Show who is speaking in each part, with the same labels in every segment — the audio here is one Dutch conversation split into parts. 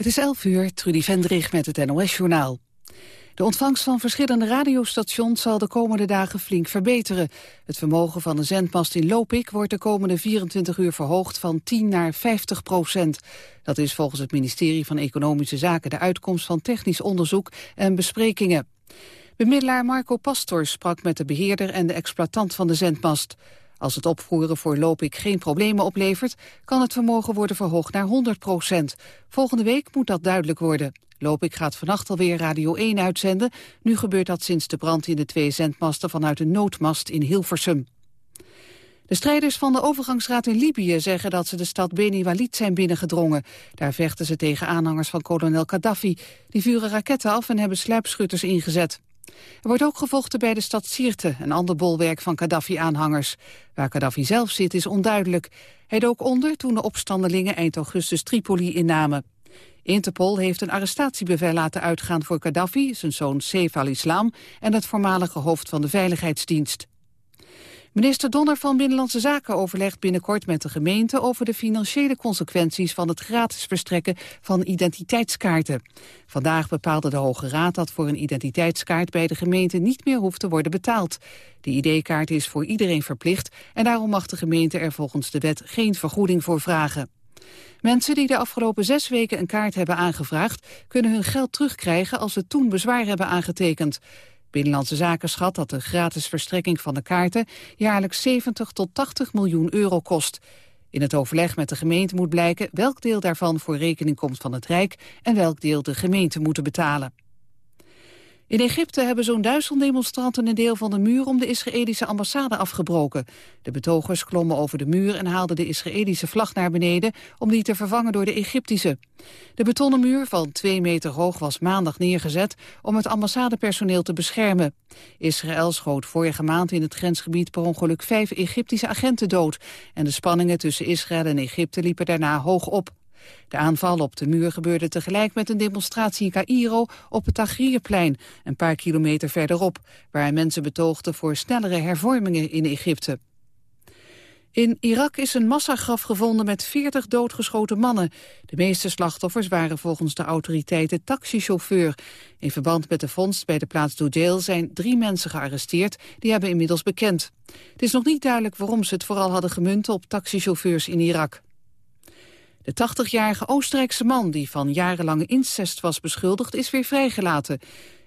Speaker 1: Het is 11 uur, Trudy Vendrig met het NOS-journaal. De ontvangst van verschillende radiostations zal de komende dagen flink verbeteren. Het vermogen van de zendmast in Lopik wordt de komende 24 uur verhoogd van 10 naar 50 procent. Dat is volgens het ministerie van Economische Zaken de uitkomst van technisch onderzoek en besprekingen. Bemiddelaar Marco Pastor sprak met de beheerder en de exploitant van de zendmast. Als het opvoeren voor Lopik geen problemen oplevert... kan het vermogen worden verhoogd naar 100 procent. Volgende week moet dat duidelijk worden. Lopik gaat vannacht alweer Radio 1 uitzenden. Nu gebeurt dat sinds de brand in de twee zendmasten... vanuit een noodmast in Hilversum. De strijders van de overgangsraad in Libië zeggen dat ze de stad Beni Walid zijn binnengedrongen. Daar vechten ze tegen aanhangers van kolonel Gaddafi. Die vuren raketten af en hebben sluipschutters ingezet. Er wordt ook gevochten bij de stad Sirte, een ander bolwerk van Gaddafi-aanhangers. Waar Gaddafi zelf zit is onduidelijk. Hij dook onder toen de opstandelingen eind augustus Tripoli innamen. Interpol heeft een arrestatiebevel laten uitgaan voor Gaddafi, zijn zoon Saif al-Islam en het voormalige hoofd van de Veiligheidsdienst. Minister Donner van Binnenlandse Zaken overlegt binnenkort met de gemeente over de financiële consequenties van het gratis verstrekken van identiteitskaarten. Vandaag bepaalde de Hoge Raad dat voor een identiteitskaart bij de gemeente niet meer hoeft te worden betaald. De ID-kaart is voor iedereen verplicht en daarom mag de gemeente er volgens de wet geen vergoeding voor vragen. Mensen die de afgelopen zes weken een kaart hebben aangevraagd... kunnen hun geld terugkrijgen als ze toen bezwaar hebben aangetekend. Binnenlandse Zaken schat dat de gratis verstrekking van de kaarten jaarlijks 70 tot 80 miljoen euro kost. In het overleg met de gemeente moet blijken welk deel daarvan voor rekening komt van het Rijk en welk deel de gemeente moeten betalen. In Egypte hebben zo'n duizend demonstranten een deel van de muur om de Israëlische ambassade afgebroken. De betogers klommen over de muur en haalden de Israëlische vlag naar beneden om die te vervangen door de Egyptische. De betonnen muur van twee meter hoog was maandag neergezet om het ambassadepersoneel te beschermen. Israël schoot vorige maand in het grensgebied per ongeluk vijf Egyptische agenten dood. En de spanningen tussen Israël en Egypte liepen daarna hoog op. De aanval op de muur gebeurde tegelijk met een demonstratie in Cairo op het Tahrirplein, een paar kilometer verderop, waar mensen betoogden voor snellere hervormingen in Egypte. In Irak is een massagraf gevonden met 40 doodgeschoten mannen. De meeste slachtoffers waren volgens de autoriteiten taxichauffeur. In verband met de vondst bij de plaats Doudeel zijn drie mensen gearresteerd. Die hebben inmiddels bekend. Het is nog niet duidelijk waarom ze het vooral hadden gemunt op taxichauffeurs in Irak. De 80-jarige Oostenrijkse man die van jarenlange incest was beschuldigd is weer vrijgelaten.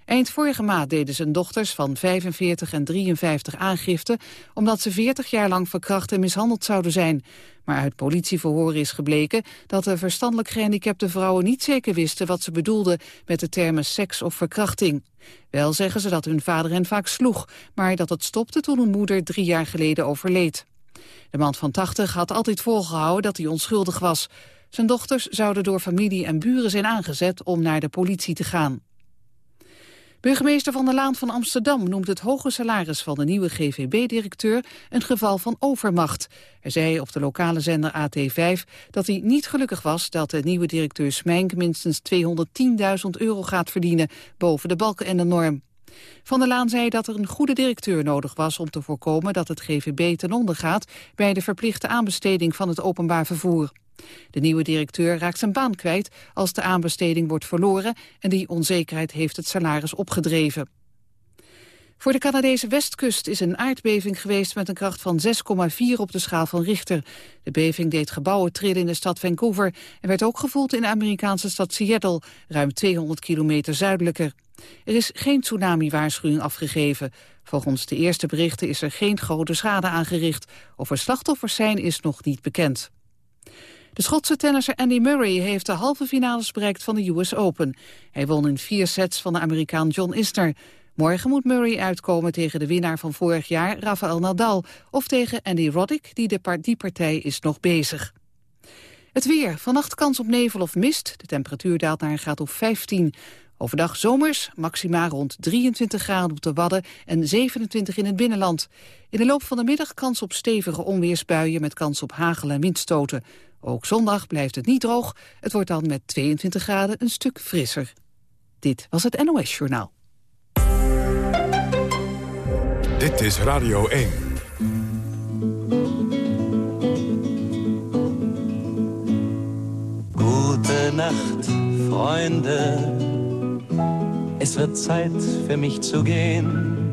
Speaker 1: Eind vorige maand deden zijn dochters van 45 en 53 aangifte... omdat ze 40 jaar lang verkracht en mishandeld zouden zijn. Maar uit politieverhoren is gebleken dat de verstandelijk gehandicapte vrouwen niet zeker wisten... wat ze bedoelden met de termen seks of verkrachting. Wel zeggen ze dat hun vader hen vaak sloeg, maar dat het stopte toen hun moeder drie jaar geleden overleed. De man van 80 had altijd volgehouden dat hij onschuldig was. Zijn dochters zouden door familie en buren zijn aangezet om naar de politie te gaan. Burgemeester Van der Laan van Amsterdam noemt het hoge salaris van de nieuwe GVB-directeur een geval van overmacht. Hij zei op de lokale zender AT5 dat hij niet gelukkig was dat de nieuwe directeur Smijnk minstens 210.000 euro gaat verdienen boven de balken en de norm. Van der Laan zei dat er een goede directeur nodig was om te voorkomen dat het GVB ten onder gaat bij de verplichte aanbesteding van het openbaar vervoer. De nieuwe directeur raakt zijn baan kwijt als de aanbesteding wordt verloren en die onzekerheid heeft het salaris opgedreven. Voor de Canadese westkust is een aardbeving geweest met een kracht van 6,4 op de schaal van Richter. De beving deed gebouwen trillen in de stad Vancouver en werd ook gevoeld in de Amerikaanse stad Seattle, ruim 200 kilometer zuidelijker. Er is geen tsunami-waarschuwing afgegeven. Volgens de eerste berichten is er geen grote schade aangericht. Of er slachtoffers zijn is nog niet bekend. De Schotse tennisser Andy Murray heeft de halve finales bereikt van de US Open. Hij won in vier sets van de Amerikaan John Isner. Morgen moet Murray uitkomen tegen de winnaar van vorig jaar, Rafael Nadal... of tegen Andy Roddick, die, de par die partij is nog bezig. Het weer. Vannacht kans op nevel of mist. De temperatuur daalt naar een graad of 15. Overdag zomers, maxima rond 23 graden op de Wadden en 27 in het binnenland. In de loop van de middag kans op stevige onweersbuien met kans op hagel en windstoten. Ook zondag blijft het niet droog. Het wordt dan met 22 graden een stuk frisser. Dit was het NOS Journaal.
Speaker 2: Dit is Radio 1.
Speaker 3: Goedenacht Freunde, es wird Zeit für mich zu gehen.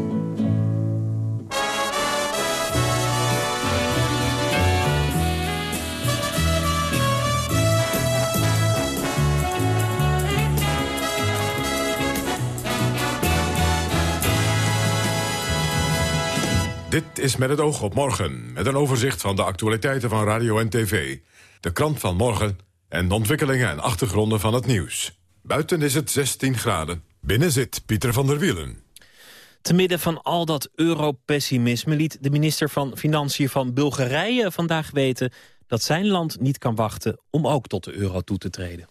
Speaker 2: Dit is met het oog op morgen, met een overzicht van de actualiteiten van radio en tv. De krant van morgen en de ontwikkelingen en achtergronden van het nieuws. Buiten is het 16 graden. Binnen zit Pieter van der Wielen.
Speaker 4: Te midden van al dat europessimisme liet de minister van Financiën van Bulgarije vandaag weten dat zijn land niet kan wachten om ook tot de euro toe te treden.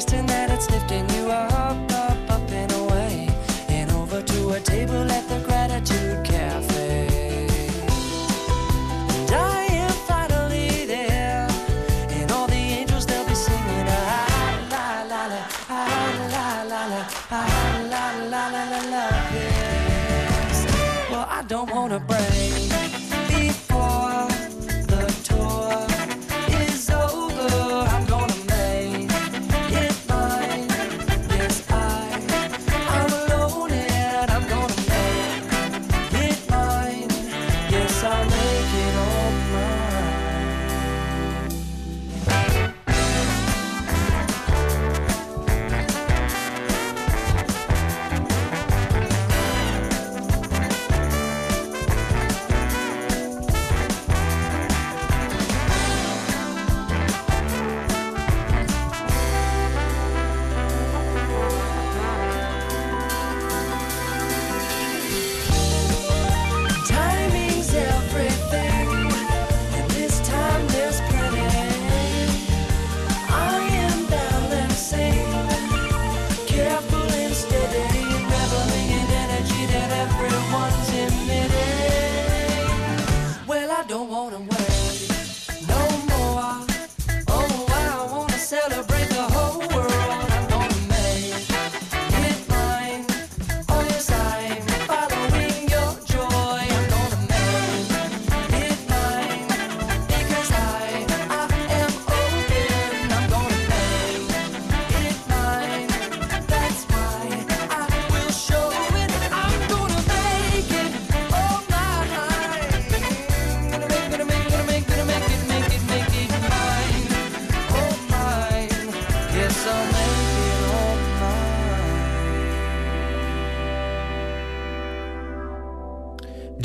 Speaker 5: requesting that it's lifting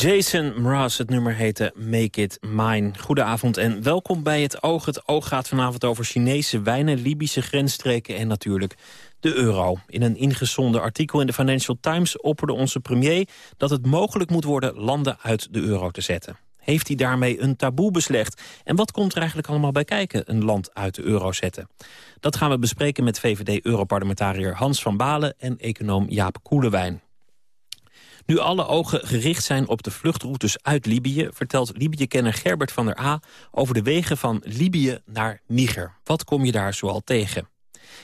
Speaker 4: Jason Mraz, het nummer heette Make It Mine. Goedenavond en welkom bij Het Oog. Het Oog gaat vanavond over Chinese wijnen, Libische grensstreken en natuurlijk de euro. In een ingezonden artikel in de Financial Times opperde onze premier... dat het mogelijk moet worden landen uit de euro te zetten. Heeft hij daarmee een taboe beslecht? En wat komt er eigenlijk allemaal bij kijken, een land uit de euro zetten? Dat gaan we bespreken met VVD-europarlementariër Hans van Balen... en econoom Jaap Koelewijn. Nu alle ogen gericht zijn op de vluchtroutes uit Libië... vertelt Libië-kenner Gerbert van der A... over de wegen van Libië naar Niger. Wat kom je daar zoal tegen?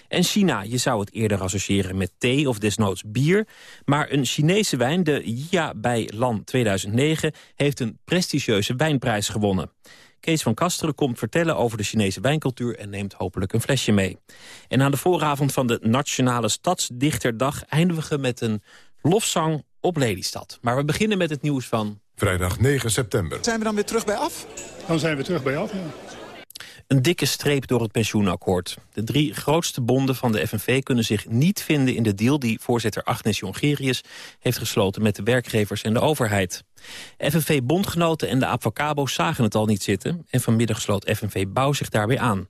Speaker 4: En China, je zou het eerder associëren met thee of desnoods bier... maar een Chinese wijn, de Jia bij Lan 2009... heeft een prestigieuze wijnprijs gewonnen. Kees van Kasteren komt vertellen over de Chinese wijncultuur... en neemt hopelijk een flesje mee. En aan de vooravond van de Nationale Stadsdichterdag... eindigen we met een lofzang op Lelystad. Maar we beginnen met het nieuws van
Speaker 2: Vrijdag 9 september.
Speaker 6: Zijn we dan weer terug bij af?
Speaker 7: Dan zijn we terug bij af, ja.
Speaker 4: Een dikke streep door het pensioenakkoord. De drie grootste bonden van de FNV kunnen zich niet vinden in de deal... die voorzitter Agnes Jongerius heeft gesloten met de werkgevers en de overheid. FNV-bondgenoten en de Avocabo zagen het al niet zitten... en vanmiddag sloot FNV Bouw zich daarbij aan.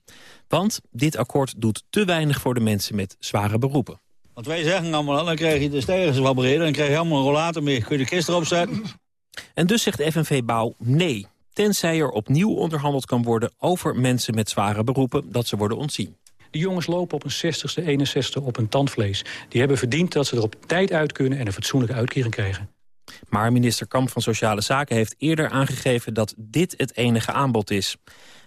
Speaker 4: Want dit akkoord doet te weinig voor de mensen met zware beroepen.
Speaker 8: Want wij zeggen allemaal, dan krijg je de stijgers wat breder... dan krijg je allemaal een rollator mee. Kun je de kist erop zetten?
Speaker 4: En dus zegt FNV Bouw nee tenzij er opnieuw onderhandeld kan worden over mensen met zware beroepen, dat ze worden ontzien.
Speaker 9: Die jongens lopen op een 60ste, 61ste op een tandvlees. Die hebben verdiend dat ze er op tijd uit kunnen en een fatsoenlijke uitkering krijgen.
Speaker 4: Maar minister Kamp van Sociale Zaken heeft eerder aangegeven dat dit het enige aanbod is.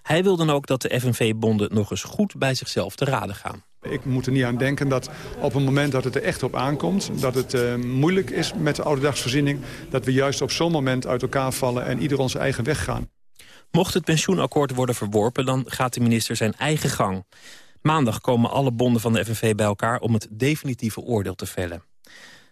Speaker 4: Hij wil dan ook dat de FNV-bonden nog eens goed bij zichzelf te raden gaan.
Speaker 7: Ik moet er niet aan denken dat op het moment dat het er echt op aankomt... dat het uh, moeilijk is met de ouderdagsvoorziening... dat we juist op zo'n moment uit elkaar vallen en ieder onze eigen weg gaan.
Speaker 4: Mocht het pensioenakkoord worden verworpen... dan gaat de minister zijn eigen gang. Maandag komen alle bonden van de FNV bij elkaar... om het definitieve oordeel te vellen.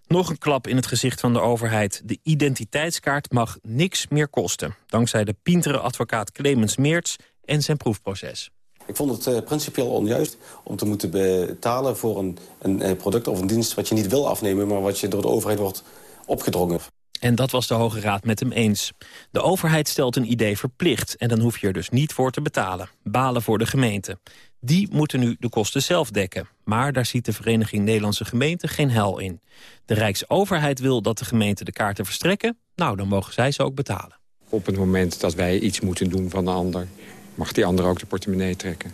Speaker 4: Nog een klap in het gezicht van de overheid. De identiteitskaart mag niks meer kosten. Dankzij de pintere advocaat Clemens Meerts en zijn proefproces.
Speaker 10: Ik vond het uh, principieel onjuist om te moeten betalen voor een, een, product of een dienst... wat je niet wil afnemen, maar wat je door de overheid wordt opgedrongen.
Speaker 4: En dat was de Hoge Raad met hem eens. De overheid stelt een idee verplicht en dan hoef je er dus niet voor te betalen. Balen voor de gemeente. Die moeten nu de kosten zelf dekken. Maar daar ziet de Vereniging Nederlandse Gemeenten geen hel in. De Rijksoverheid wil dat de gemeenten de kaarten verstrekken. Nou, dan mogen zij ze ook betalen.
Speaker 11: Op het moment dat wij iets moeten doen van de ander mag die ander ook de portemonnee trekken.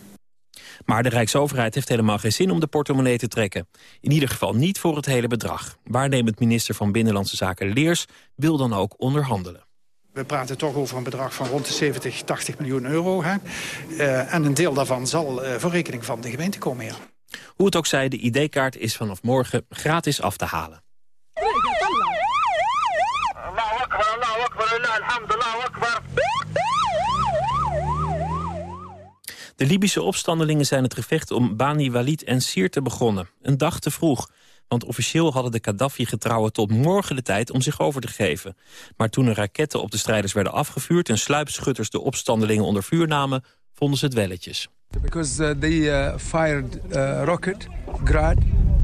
Speaker 4: Maar de Rijksoverheid heeft helemaal geen zin om de portemonnee te trekken. In ieder geval niet voor het hele bedrag. Waarnemend minister van Binnenlandse Zaken Leers wil dan ook onderhandelen.
Speaker 12: We praten toch over een bedrag van rond de 70, 80 miljoen euro. Hè? Uh, en een deel daarvan zal uh, voor rekening van de gemeente komen, ja.
Speaker 4: Hoe het ook zij, de ID-kaart is vanaf morgen gratis af te halen. De Libische opstandelingen zijn het gevecht om Bani Walid en Sirte begonnen. Een dag te vroeg. Want officieel hadden de Gaddafi-getrouwen tot morgen de tijd om zich over te geven. Maar toen er raketten op de strijders werden afgevuurd... en sluipschutters de opstandelingen onder vuur namen, vonden ze het welletjes.
Speaker 13: Because uh, they uh, fired uh, rocket, grad,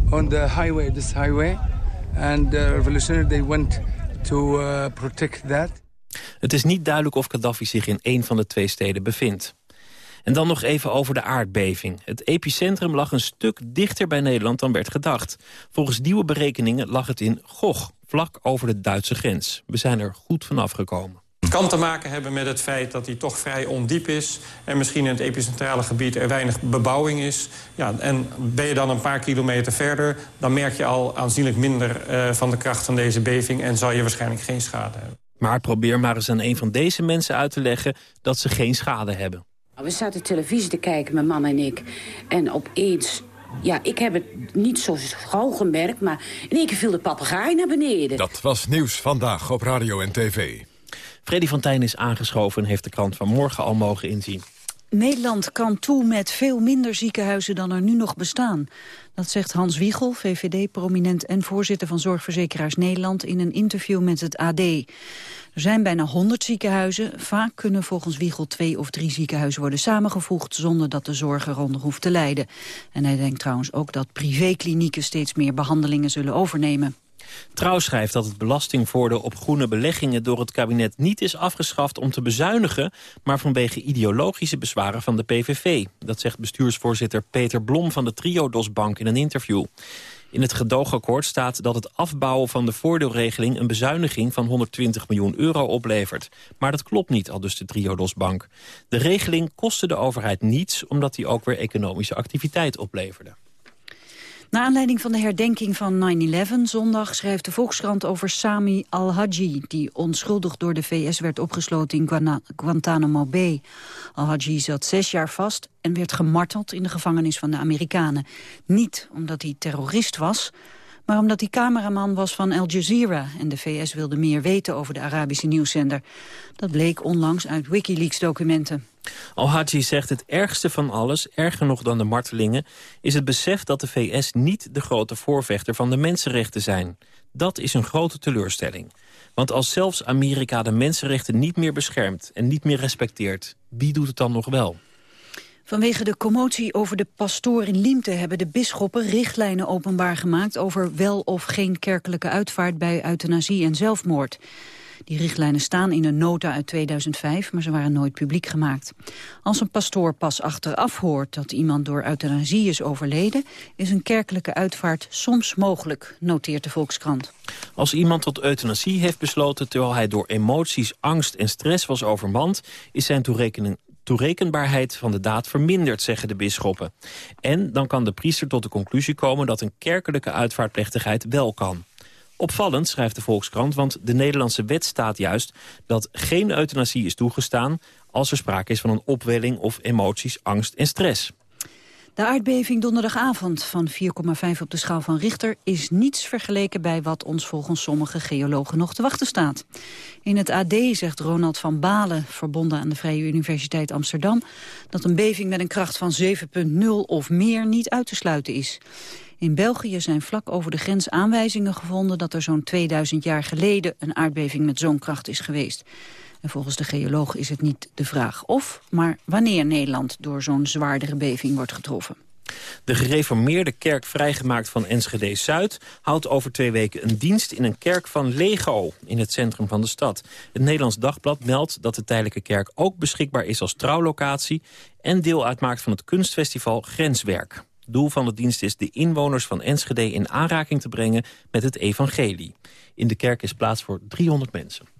Speaker 13: on the highway, this highway. And the revolutionary, they went to protect that.
Speaker 4: Het is niet duidelijk of Gaddafi zich in een van de twee steden bevindt. En dan nog even over de aardbeving. Het epicentrum lag een stuk dichter bij Nederland dan werd gedacht. Volgens nieuwe berekeningen lag het in Gog, vlak over de Duitse grens. We zijn er goed vanaf gekomen.
Speaker 14: Het kan te maken hebben met het feit dat hij toch vrij ondiep is... en misschien in het epicentrale gebied er weinig bebouwing is. Ja, en ben je dan een paar kilometer verder... dan merk je al aanzienlijk minder uh, van de kracht van deze beving... en zal je waarschijnlijk geen schade hebben.
Speaker 4: Maar probeer maar eens aan een van deze mensen uit te leggen... dat ze geen schade hebben.
Speaker 15: We zaten televisie te kijken, mijn man en ik. En opeens ja, ik heb het niet zo gauw gemerkt, maar in één keer viel de papegaai naar beneden.
Speaker 2: Dat was nieuws vandaag op radio en tv.
Speaker 4: Freddy Fontijn is aangeschoven en heeft de krant van morgen al mogen inzien.
Speaker 16: Nederland kan toe met veel minder ziekenhuizen dan er nu nog bestaan. Dat zegt Hans Wiegel, VVD-prominent en voorzitter van Zorgverzekeraars Nederland... in een interview met het AD. Er zijn bijna 100 ziekenhuizen. Vaak kunnen volgens Wiegel twee of drie ziekenhuizen worden samengevoegd... zonder dat de zorg eronder hoeft te lijden. En hij denkt trouwens ook dat privéklinieken steeds meer behandelingen zullen overnemen.
Speaker 4: Trouw schrijft dat het belastingvoordeel op groene beleggingen door het kabinet niet is afgeschaft om te bezuinigen, maar vanwege ideologische bezwaren van de PVV. Dat zegt bestuursvoorzitter Peter Blom van de Triodos Bank in een interview. In het gedoogakkoord staat dat het afbouwen van de voordeelregeling... een bezuiniging van 120 miljoen euro oplevert. Maar dat klopt niet, al dus de Triodosbank. De regeling kostte de overheid niets... omdat die ook weer economische activiteit opleverde.
Speaker 16: Na aanleiding van de herdenking van 9-11 zondag schrijft de Volkskrant over Sami al-Haji... die onschuldig door de VS werd opgesloten in Guantanamo Bay. Al-Haji zat zes jaar vast en werd gemarteld in de gevangenis van de Amerikanen. Niet omdat hij terrorist was, maar omdat hij cameraman was van Al Jazeera... en de VS wilde meer weten over de Arabische nieuwszender. Dat bleek onlangs uit Wikileaks-documenten.
Speaker 4: Al-Haji zegt het ergste van alles, erger nog dan de martelingen... is het besef dat de VS niet de grote voorvechter van de mensenrechten zijn. Dat is een grote teleurstelling. Want als zelfs Amerika de mensenrechten niet meer beschermt... en niet meer respecteert, wie doet het dan nog wel?
Speaker 16: Vanwege de commotie over de pastoor in Liemte hebben de bisschoppen richtlijnen openbaar gemaakt over wel of geen kerkelijke uitvaart bij euthanasie en zelfmoord. Die richtlijnen staan in een nota uit 2005, maar ze waren nooit publiek gemaakt. Als een pastoor pas achteraf hoort dat iemand door euthanasie is overleden... is een kerkelijke uitvaart soms mogelijk, noteert de Volkskrant.
Speaker 4: Als iemand tot euthanasie heeft besloten terwijl hij door emoties, angst en stress was overmand... is zijn toerekening toerekenbaarheid van de daad verminderd, zeggen de bisschoppen. En dan kan de priester tot de conclusie komen dat een kerkelijke uitvaartplechtigheid wel kan. Opvallend, schrijft de Volkskrant, want de Nederlandse wet staat juist... dat geen euthanasie is toegestaan als er sprake is van een opwelling of emoties, angst en stress.
Speaker 16: De aardbeving donderdagavond van 4,5 op de schaal van Richter... is niets vergeleken bij wat ons volgens sommige geologen nog te wachten staat. In het AD zegt Ronald van Balen, verbonden aan de Vrije Universiteit Amsterdam... dat een beving met een kracht van 7,0 of meer niet uit te sluiten is. In België zijn vlak over de grens aanwijzingen gevonden... dat er zo'n 2000 jaar geleden een aardbeving met zo'n kracht is geweest. En volgens de geoloog is het niet de vraag of, maar wanneer Nederland door zo'n zwaardere beving wordt getroffen.
Speaker 4: De gereformeerde kerk vrijgemaakt van Enschede-Zuid... houdt over twee weken een dienst in een kerk van Lego in het centrum van de stad. Het Nederlands Dagblad meldt dat de tijdelijke kerk ook beschikbaar is als trouwlocatie... en deel uitmaakt van het kunstfestival Grenswerk. Doel van de dienst is de inwoners van Enschede in aanraking te brengen met het evangelie. In de kerk is plaats voor 300 mensen.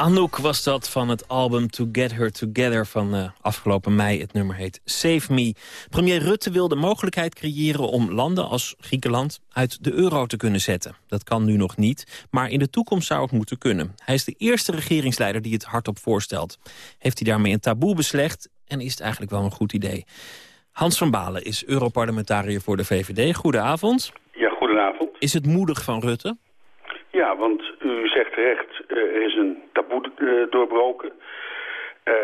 Speaker 4: Anouk was dat van het album To Get Her Together van eh, afgelopen mei. Het nummer heet Save Me. Premier Rutte wil de mogelijkheid creëren om landen als Griekenland uit de euro te kunnen zetten. Dat kan nu nog niet, maar in de toekomst zou het moeten kunnen. Hij is de eerste regeringsleider die het hardop voorstelt. Heeft hij daarmee een taboe beslecht en is het eigenlijk wel een goed idee. Hans van Balen is Europarlementariër voor de VVD. Goedenavond.
Speaker 17: Ja, goedenavond.
Speaker 4: Is het moedig van Rutte?
Speaker 17: Ja, want u zegt terecht, eh, er is een taboe eh, doorbroken. Eh,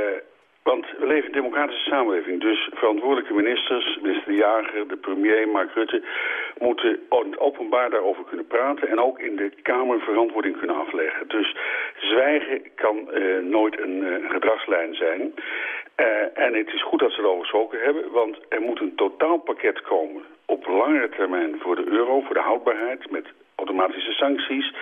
Speaker 17: want we leven in een democratische samenleving. Dus verantwoordelijke ministers, minister De Jager, de premier, Mark Rutte... moeten openbaar daarover kunnen praten... en ook in de Kamer verantwoording kunnen afleggen. Dus zwijgen kan nooit een gedragslijn zijn. En het is goed dat ze erover gesproken hebben... want er moet een totaalpakket komen op langere termijn voor de euro... voor de houdbaarheid met automatische sancties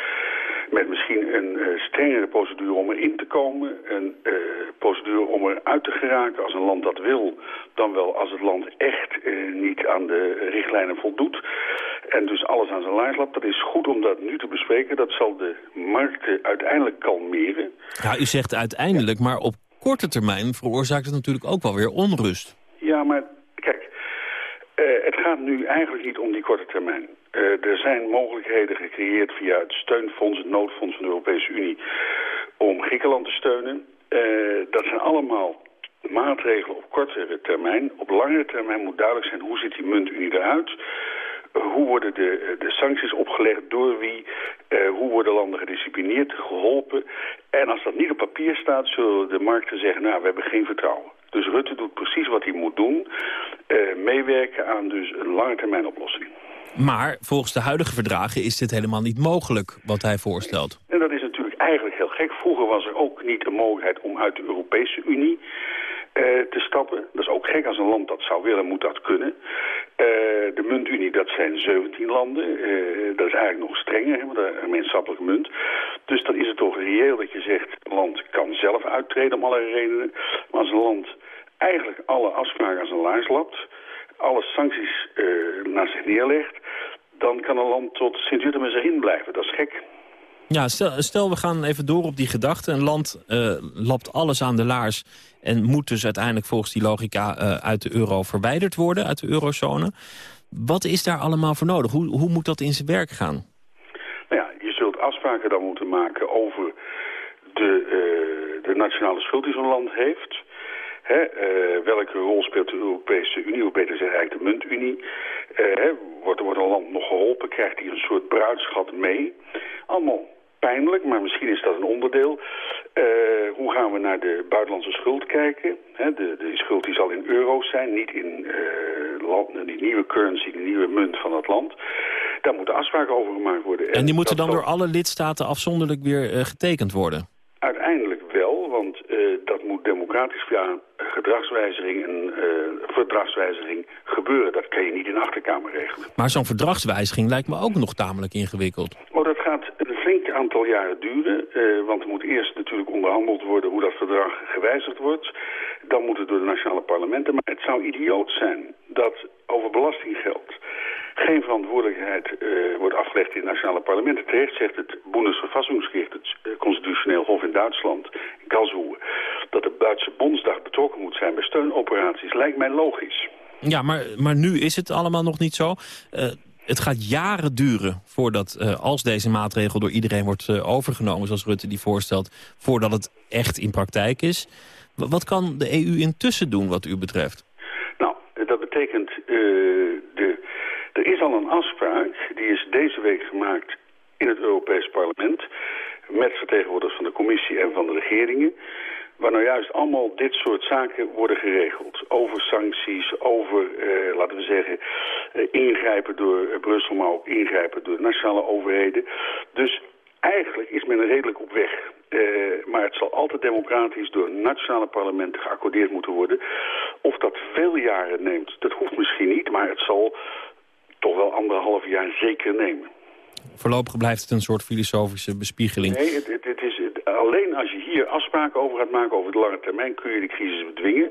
Speaker 17: met misschien een eh, strengere procedure om erin te komen. Een eh, procedure om eruit te geraken als een land dat wil. Dan wel als het land echt eh, niet aan de richtlijnen voldoet. En dus alles aan zijn laars lapt. Dat is goed om dat nu te bespreken. Dat zal de markten uiteindelijk kalmeren.
Speaker 4: Ja, u zegt uiteindelijk, maar op korte termijn veroorzaakt het natuurlijk ook wel weer onrust.
Speaker 17: Ja, maar kijk, het gaat nu eigenlijk niet om die korte termijn. Eh, er zijn mogelijkheden gecreëerd via het steunfonds, het noodfonds van de Europese Unie, om Griekenland te steunen. Eh, dat zijn allemaal maatregelen op kortere termijn. Op langere termijn moet duidelijk zijn hoe ziet die muntunie eruit. Hoe worden de, de sancties opgelegd, door wie, uh, hoe worden landen gedisciplineerd, geholpen. En als dat niet op papier staat, zullen de markten zeggen, nou, we hebben geen vertrouwen. Dus Rutte doet precies wat hij moet doen. Meewerken aan dus een lange termijn oplossing.
Speaker 4: Maar volgens de huidige verdragen is dit helemaal niet mogelijk, wat hij voorstelt.
Speaker 17: En dat is natuurlijk eigenlijk heel gek. Vroeger was er ook niet de mogelijkheid om uit de Europese Unie uh, te stappen. Dat is ook gek. Als een land dat zou willen, moet dat kunnen. Uh, de muntunie, dat zijn 17 landen. Uh, dat is eigenlijk nog strenger, hè, de gemeenschappelijke munt. Dus dan is het toch reëel dat je zegt... een land kan zelf uittreden om allerlei redenen. Maar als een land eigenlijk alle afspraken aan zijn laars lapt... alle sancties naar zich neerlegt... dan kan een land tot Sint-Jutemus erin blijven. Dat is gek.
Speaker 4: Ja, stel, stel, we gaan even door op die gedachte. Een land uh, lapt alles aan de laars en moet dus uiteindelijk volgens die logica uh, uit de euro verwijderd worden, uit de eurozone. Wat is daar allemaal voor nodig? Hoe, hoe moet dat in zijn werk gaan?
Speaker 17: Nou ja, je zult afspraken dan moeten maken over de, uh, de nationale schuld die zo'n land heeft. Hè, uh, welke rol speelt de Europese Unie, of beter gezegd eigenlijk de muntunie? Uh, hè, wordt, wordt een land nog geholpen, krijgt hij een soort bruidschat mee? Allemaal pijnlijk, maar misschien is dat een onderdeel. Uh, hoe gaan we naar de buitenlandse schuld kijken? He, de, de schuld die zal in euro's zijn, niet in uh, land, die nieuwe currency, de nieuwe munt van het land. Daar moeten afspraken over gemaakt worden.
Speaker 4: En, en die moeten dan door alle lidstaten afzonderlijk weer uh, getekend worden?
Speaker 17: Uiteindelijk wel, want dat moet democratisch via gedragswijziging en verdragswijziging gebeuren. Dat kan je niet in de achterkamer regelen.
Speaker 4: Maar zo'n verdragswijziging lijkt me ook nog tamelijk ingewikkeld.
Speaker 17: Oh, dat gaat een flink aantal jaren duren. Uh, want er moet eerst natuurlijk onderhandeld worden hoe dat verdrag gewijzigd wordt. Dan moet het door de nationale parlementen. Maar het zou idioot zijn dat over belastinggeld geen verantwoordelijkheid uh, wordt afgelegd in de nationale parlementen. Terecht zegt het Bundesverfassungsgericht, het uh, constitutioneel hof in Duitsland, in Karlsruhe, dat de Duitse Bondsdag betrokken moet zijn bij steunoperaties. Lijkt mij logisch.
Speaker 4: Ja, maar, maar nu is het allemaal nog niet zo. Uh, het gaat jaren duren voordat, uh, als deze maatregel door iedereen wordt uh, overgenomen... zoals Rutte die voorstelt, voordat het echt in praktijk is. W wat kan de EU intussen doen wat u betreft?
Speaker 17: Nou, dat betekent... De, er is al een afspraak, die is deze week gemaakt in het Europees Parlement... met vertegenwoordigers van de commissie en van de regeringen waar nou juist allemaal dit soort zaken worden geregeld. Over sancties, over, uh, laten we zeggen, uh, ingrijpen door uh, Brussel, maar ook ingrijpen door nationale overheden. Dus eigenlijk is men redelijk op weg. maar het zal altijd democratisch door nationale parlementen geaccordeerd moeten worden. Of dat veel jaren neemt, dat hoeft misschien niet, maar het zal toch wel anderhalf jaar zeker nemen.
Speaker 4: Voorlopig blijft het een soort filosofische bespiegeling.
Speaker 17: Nee, het, het, het is, alleen als je hier afspraken over gaat maken over de lange termijn kun je de crisis bedwingen.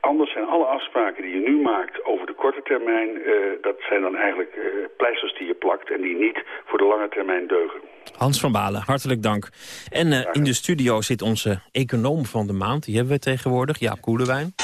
Speaker 17: anders zijn alle afspraken die je nu maakt over de korte termijn... eh, dat zijn dan eigenlijk eh, pleisters die je plakt en die niet voor de lange termijn deugen.
Speaker 4: Hans van Balen, hartelijk dank. En eh, in de studio zit onze econoom van de maand. Die hebben we tegenwoordig, Jaap Koelewijn.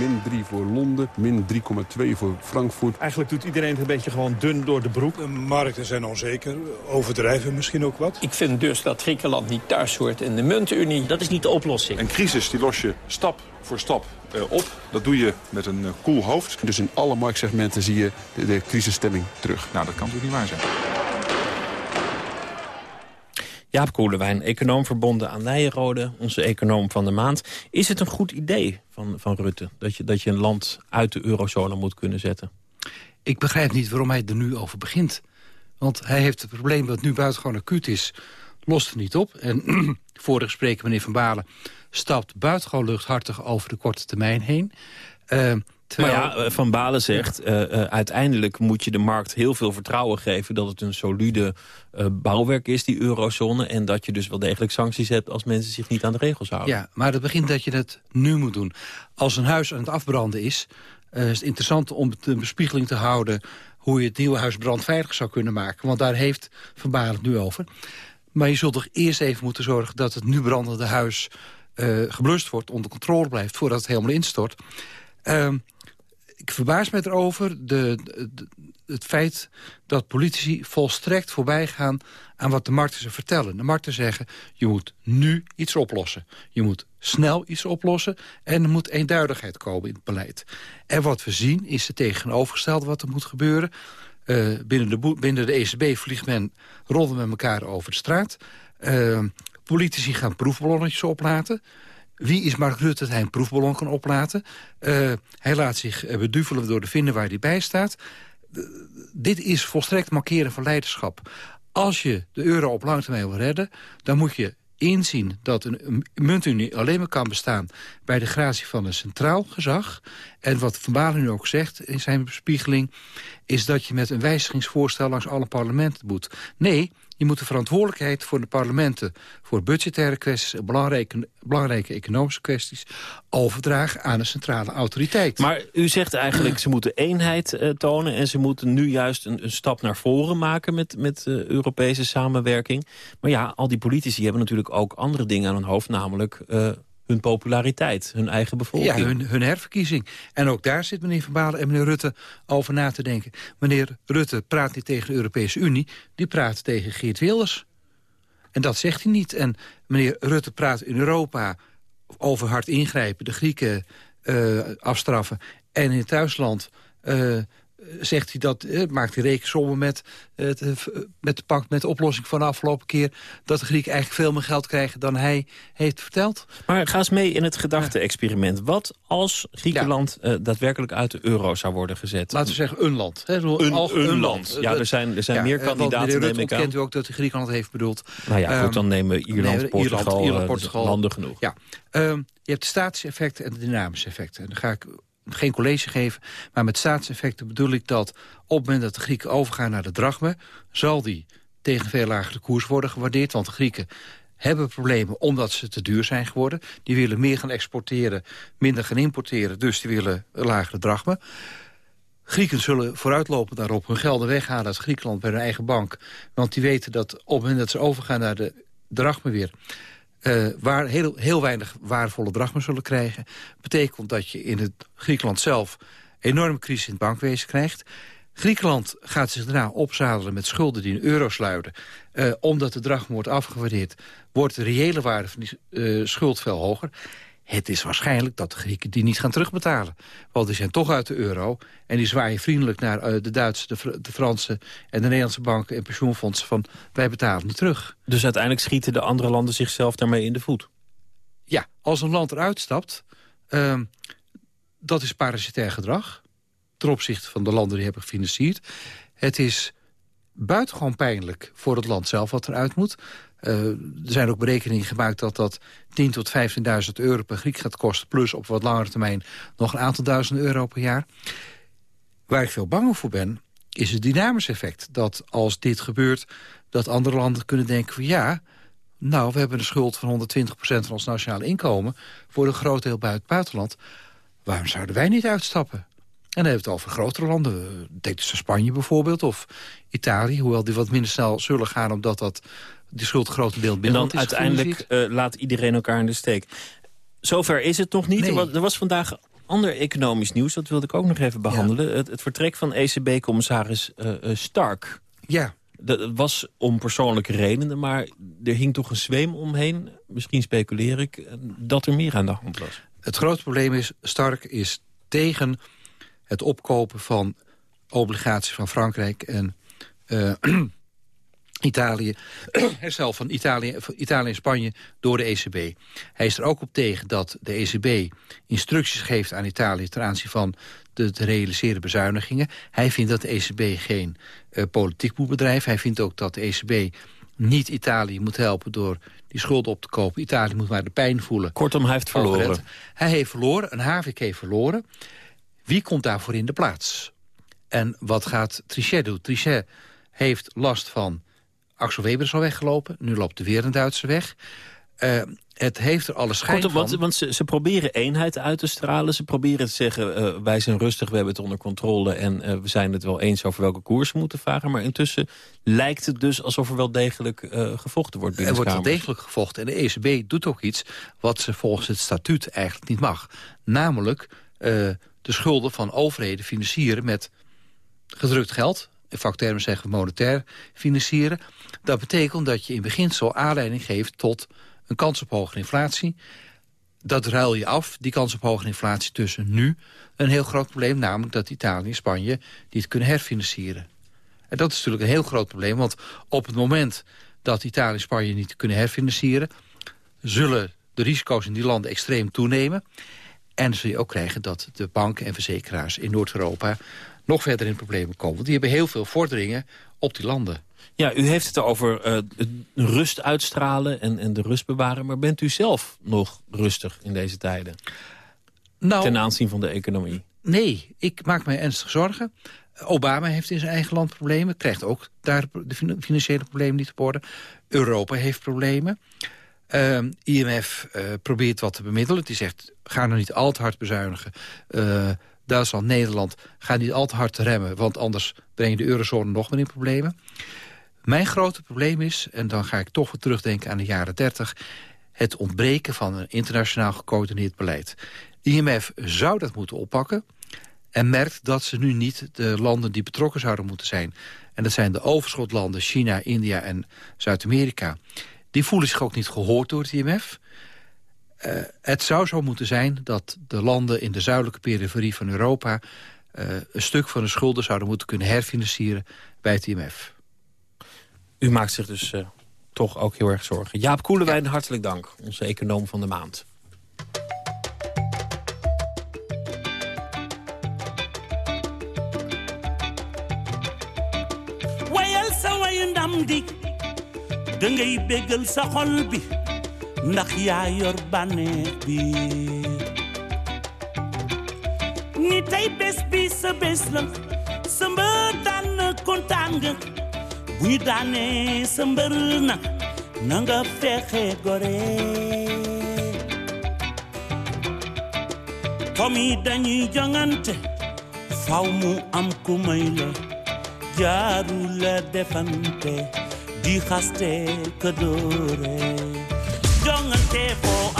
Speaker 18: Min 3 voor Londen, min 3,2 voor Frankfurt.
Speaker 6: Eigenlijk doet iedereen het een beetje gewoon dun door de broek. De markten zijn onzeker, overdrijven misschien ook wat.
Speaker 19: Ik vind dus dat Griekenland niet thuis hoort in de muntunie.
Speaker 20: Dat is niet de oplossing.
Speaker 21: Een crisis die los je stap voor stap eh, op. Dat doe je met een eh, koel hoofd.
Speaker 18: Dus in alle marktsegmenten zie je de, de crisisstemming terug.
Speaker 21: Nou, dat kan natuurlijk niet waar zijn.
Speaker 4: Jaap Koelewijn, econoom verbonden aan Nijenrode, onze econoom van de maand. Is het een goed idee van, van Rutte dat je, dat je een land uit de eurozone moet kunnen zetten?
Speaker 22: Ik begrijp niet waarom hij er nu over begint. Want hij heeft het probleem dat nu buitengewoon acuut is, lost er niet op. En vorige spreker, meneer Van Balen, stapt buitengewoon luchthartig over de korte termijn heen. Uh,
Speaker 4: Terwijl... Maar ja, Van Balen zegt, uh, uh, uiteindelijk moet je de markt heel veel vertrouwen geven... dat het een solide uh, bouwwerk is, die eurozone... en dat je dus wel degelijk sancties hebt als mensen zich niet aan de regels houden.
Speaker 22: Ja, maar dat begint dat je het nu moet doen. Als een huis aan het afbranden is, is het interessant om de bespiegeling te houden... hoe je het nieuwe huis brandveilig zou kunnen maken. Want daar heeft Van Balen het nu over. Maar je zult toch eerst even moeten zorgen dat het nu brandende huis... geblust wordt, onder controle blijft, voordat het helemaal instort... Uh, ik verbaas me erover de, het feit dat politici volstrekt voorbij gaan aan wat de markten ze vertellen. De markten zeggen, je moet nu iets oplossen. Je moet snel iets oplossen en er moet eenduidigheid komen in het beleid. En wat we zien is het tegenovergestelde wat er moet gebeuren. Uh, binnen, de binnen de ECB vliegt men rollen met elkaar over de straat. Uh, politici gaan proefballonnetjes oplaten. Wie is Mark Rutte dat hij een proefballon kan oplaten? Uh, hij laat zich beduvelen door de vinden waar hij bij staat. Uh, dit is volstrekt markeren van leiderschap. Als je de euro op lange termijn wil redden... dan moet je inzien dat een, een muntunie alleen maar kan bestaan... bij de gratie van een centraal gezag. En wat Van Balen nu ook zegt in zijn bespiegeling... is dat je met een wijzigingsvoorstel langs alle parlementen moet. Nee, je moet de verantwoordelijkheid voor de parlementen... voor budgettaire kwesties belangrijke, belangrijke economische kwesties... overdragen aan een centrale autoriteit.
Speaker 4: Maar u zegt eigenlijk, ze moeten eenheid uh, tonen... en ze moeten nu juist een, een stap naar voren maken met, met uh, Europese samenwerking. Maar ja, al die politici hebben natuurlijk ook andere dingen aan hun hoofd... namelijk uh, hun populariteit, hun eigen bevolking.
Speaker 22: Ja, hun, hun herverkiezing. En ook daar zit meneer Van Balen en meneer Rutte over na te denken. Meneer Rutte praat niet tegen de Europese Unie, die praat tegen Geert Wilders. En dat zegt hij niet. En meneer Rutte praat in Europa over hard ingrijpen, de Grieken uh, afstraffen. En in het thuisland uh, zegt hij dat, eh, maakt hij rekensommen met, het, met, de pak, met de oplossing van de afgelopen keer... dat de Grieken eigenlijk veel meer geld krijgen dan hij heeft verteld.
Speaker 4: Maar ga eens mee in het gedachte-experiment. Wat als Griekenland ja. uh, daadwerkelijk uit de euro zou worden gezet?
Speaker 22: Laten we zeggen een land. Hè?
Speaker 4: Een, een, een, land. Ja, er zijn, er zijn ja, meer kandidaten, neem ik aan.
Speaker 22: kent u ook dat hij Griekenland heeft bedoeld.
Speaker 4: Nou ja, goed, dan nemen we Ierland,
Speaker 22: nee,
Speaker 4: Portugal,
Speaker 22: Ierland, Ierland, Portugal
Speaker 4: landen genoeg.
Speaker 22: Ja. Um, je hebt de statische effecten en de dynamische effecten. En dan ga ik geen college geven. Maar met staatseffecten bedoel ik dat op het moment dat de Grieken overgaan naar de drachme... zal die tegen veel lagere koers worden gewaardeerd. Want de Grieken hebben problemen omdat ze te duur zijn geworden. Die willen meer gaan exporteren, minder gaan importeren. Dus die willen lagere drachme. Grieken zullen vooruitlopen daarop hun gelden weghalen uit Griekenland bij hun eigen bank. Want die weten dat op het moment dat ze overgaan naar de drachme weer... Uh, waar heel, heel weinig waardevolle drachmen zullen krijgen... betekent dat je in het Griekenland zelf enorme crisis in het bankwezen krijgt. Griekenland gaat zich daarna opzadelen met schulden die in euro's luiden. Uh, omdat de drachm wordt afgewaardeerd, wordt de reële waarde van die uh, schuld veel hoger. Het is waarschijnlijk dat de Grieken die niet gaan terugbetalen. Want die zijn toch uit de euro. En die zwaaien vriendelijk naar uh, de Duitse, de, de, Franse en de Nederlandse banken en pensioenfondsen van wij betalen niet terug.
Speaker 4: Dus uiteindelijk schieten de andere landen zichzelf daarmee in de voet?
Speaker 22: Ja, als een land eruit stapt, uh, dat is parasitair gedrag. Ten opzichte van de landen die hebben gefinancierd. Het is buitengewoon pijnlijk voor het land zelf wat eruit moet. Uh, er zijn ook berekeningen gemaakt dat dat 10.000 tot 15.000 euro per Griek gaat kosten... plus op wat langere termijn nog een aantal duizend euro per jaar. Waar ik veel banger voor ben, is het dynamisch effect. Dat als dit gebeurt, dat andere landen kunnen denken van... ja, Nou, we hebben een schuld van 120% van ons nationale inkomen... voor een groot deel buiten het buitenland. Waarom zouden wij niet uitstappen? En dan hebben we het over grotere landen. Denk dus aan Spanje bijvoorbeeld, of Italië. Hoewel die wat minder snel zullen gaan... omdat dat die schuld grotendeel
Speaker 4: En
Speaker 22: binnen
Speaker 4: dan uiteindelijk eh, laat iedereen elkaar in de steek. Zover is het nog niet.
Speaker 22: Nee.
Speaker 4: Er, was, vandaag ander economisch nieuws. Dat wilde ik ook nog even behandelen. Het, het vertrek van ECB-commissaris eh, eh, Stark.
Speaker 22: Ja.
Speaker 4: Dat was om persoonlijke redenen, maar er hing toch een zweem omheen. Misschien speculeer ik dat er meer aan de hand was.
Speaker 22: Het grote probleem is, Stark is tegen het opkopen van obligaties van Frankrijk en eh, Italië, herstel van Italië, van Italië en Spanje door de ECB. Hij is er ook op tegen dat de ECB instructies geeft aan Italië ten aanzien van de te realiseren bezuinigingen. Hij vindt dat de ECB geen eh, politiek moet bedrijven. Hij vindt ook dat de ECB niet Italië moet helpen door die schulden op te kopen. Italië moet maar de pijn voelen.
Speaker 4: Kortom, hij heeft verloren.
Speaker 22: Hij heeft verloren, een HVK heeft verloren. Wie komt daarvoor in de plaats? En wat gaat Trichet doen? Trichet heeft last van... Axel Weber is al weggelopen, nu loopt er weer een Duitse weg. Eh, het heeft er alle schijn
Speaker 4: Kortom,
Speaker 22: van...
Speaker 4: want, want ze, ze proberen eenheid uit te stralen. Ze proberen te zeggen, eh, wij zijn rustig, we hebben het onder controle... en eh, we zijn het wel eens over welke koers we moeten varen. Maar intussen lijkt het dus alsof er wel degelijk gevochten wordt
Speaker 22: Er
Speaker 4: binnen
Speaker 22: wordt wel degelijk gevochten. En de ECB doet ook iets wat ze volgens het statuut eigenlijk niet mag. Namelijk de schulden van overheden financieren met gedrukt geld. In vaktermen zeggen we monetair financieren. Dat betekent dat je in beginsel aanleiding geeft tot een kans op hogere inflatie. Dat ruil je af, die kans op hogere inflatie tussen nu... een heel groot probleem, namelijk dat Italië en Spanje niet kunnen herfinancieren. En dat is natuurlijk een heel groot probleem, want op het moment dat Italië en Spanje niet kunnen herfinancieren... zullen de risico's in die landen extreem toenemen. En zul je ook krijgen dat de banken en verzekeraars in Noord-Europa... nog verder in problemen komen. Want die hebben heel veel vorderingen op die landen.
Speaker 4: Ja, u heeft het over het rust uitstralen en, en de rust bewaren. Maar bent u zelf nog rustig in deze tijden?
Speaker 22: Nou,
Speaker 4: Ten aanzien van de economie.
Speaker 22: Nee, ik maak mij ernstig zorgen. Obama heeft in zijn eigen land problemen. Krijgt ook daar de fin- financiële problemen niet op orde. Europa heeft problemen. Ehm, IMF eh, probeert wat te bemiddelen. Die zegt, ga nou niet al te hard bezuinigen. Eh, Duitsland, Nederland, ga niet al te hard remmen... want anders breng je de eurozone nog meer in problemen. Mijn grote probleem is, en dan ga ik toch weer terugdenken aan de jaren 30... het ontbreken van een internationaal gecoördineerd beleid. IMF zou dat moeten oppakken en merkt dat ze nu niet de landen die betrokken zouden moeten zijn... en dat zijn de overschotlanden China, India en Zuid-Amerika... die voelen zich ook niet gehoord door het IMF... Eh, het zou zo moeten zijn dat de landen in de zuidelijke periferie van Europa... eh, een stuk van de schulden zouden moeten kunnen herfinancieren bij het IMF.
Speaker 4: U maakt zich dus eh, toch ook heel erg zorgen. Jaap Koelewijn, hartelijk dank. Onze econoom van de maand.
Speaker 23: sa di dangay béggal sa xol bi ndax yaa yor bànneex bi. Ni tey bés bi sa bés la sa mbër daan na kontaan nga. Bu ñu daanee sa mbër na na nga gore. Comme yi dañuy jongante faw mu am ku may la la defante di xaste ka doore jongante foo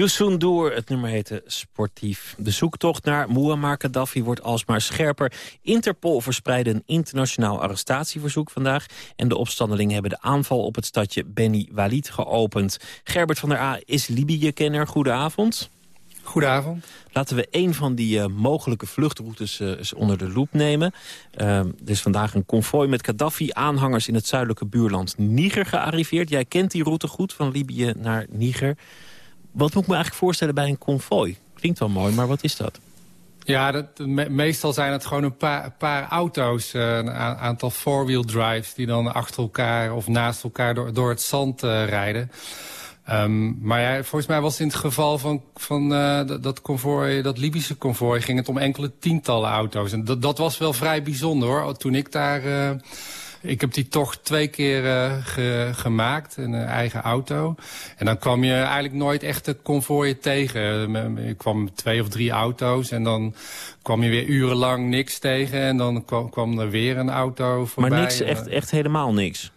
Speaker 4: Youssou het nummer heette Sportief. De zoektocht naar Muammar Gaddafi wordt alsmaar scherper. Interpol verspreidde een internationaal arrestatieverzoek vandaag... en de opstandelingen hebben de aanval op het stadje Beni Walid geopend. Gerbert van der A is Libië-kenner. Goedenavond.
Speaker 24: Goedenavond.
Speaker 4: Laten we een van die uh, mogelijke vluchtroutes uh, eens onder de loep nemen. Uh, er is vandaag een konvooi met Gaddafi-aanhangers in het zuidelijke buurland Niger gearriveerd. Jij kent die route goed, van Libië naar Niger. Wat moet ik me eigenlijk voorstellen bij een konvooi? Klinkt wel mooi, maar wat is dat?
Speaker 24: Ja, dat, me, meestal zijn het gewoon een paar, paar auto's, uh, een aantal four-wheel drives... die dan achter elkaar of naast elkaar door, door het zand uh, rijden. Um, maar ja, volgens mij was in het geval van, van uh, dat, konvooi, dat Libische konvooi... ging het om enkele tientallen auto's. En dat, dat was wel vrij bijzonder, hoor. Toen ik daar... Ik heb die toch twee keer uh, ge, gemaakt, een eigen auto. En dan kwam je eigenlijk nooit echt de konvooien tegen. Ik kwam twee of drie auto's en dan kwam je weer urenlang niks tegen. En dan kwam, kwam er weer een auto voorbij.
Speaker 4: Maar niks, echt, echt helemaal niks?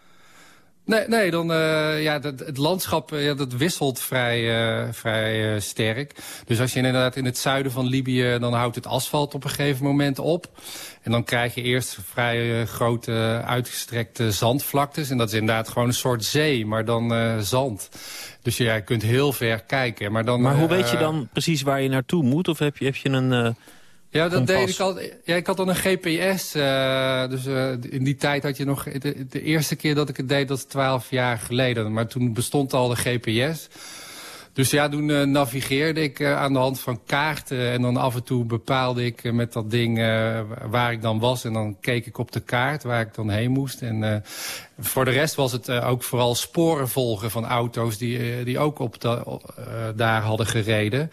Speaker 24: Nee, nee dan, uh, ja, dat, het landschap ja, dat wisselt vrij, uh, vrij uh, sterk. Dus als je inderdaad in het zuiden van Libië... dan houdt het asfalt op een gegeven moment op. En dan krijg je eerst vrij grote uitgestrekte zandvlaktes. En dat is inderdaad gewoon een soort zee, maar dan zand. Dus ja, je kunt heel ver kijken. Maar, dan,
Speaker 4: maar hoe weet je dan precies waar je naartoe moet? Of heb je, heb je een...
Speaker 24: Ja, dat deed ik al. Ja, ik had dan een GPS. Uh, dus uh, in die tijd had je nog... De, de, eerste keer dat ik het deed, dat is twaalf jaar geleden. Maar toen bestond al de GPS. Dus ja, toen uh, navigeerde ik aan de hand van kaarten. En dan af en toe bepaalde ik met dat ding waar ik dan was. En dan keek ik op de kaart waar ik dan heen moest. En voor de rest was het ook vooral sporen volgen van auto's... die, die ook op de, daar hadden gereden.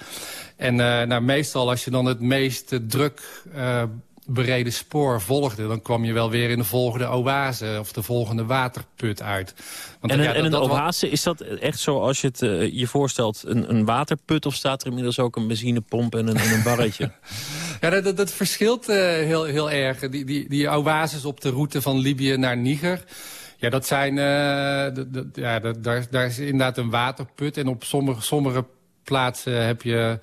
Speaker 24: En uh, nou, meestal als je dan het meest druk uh, bereden spoor volgde... dan kwam je wel weer in de volgende oase of de volgende waterput uit.
Speaker 4: Want, en, ja, en een oase, is dat echt zo als je het uh, je voorstelt... Een, een, waterput of staat er inmiddels ook een benzinepomp en een, en een barretje?
Speaker 24: ja, dat, dat verschilt heel, heel erg. Die, die, die oases op de route van Libië naar Niger... Ja, dat zijn, ja, dat, daar, daar is inderdaad een waterput. En op sommige, sommige plaatsen heb je...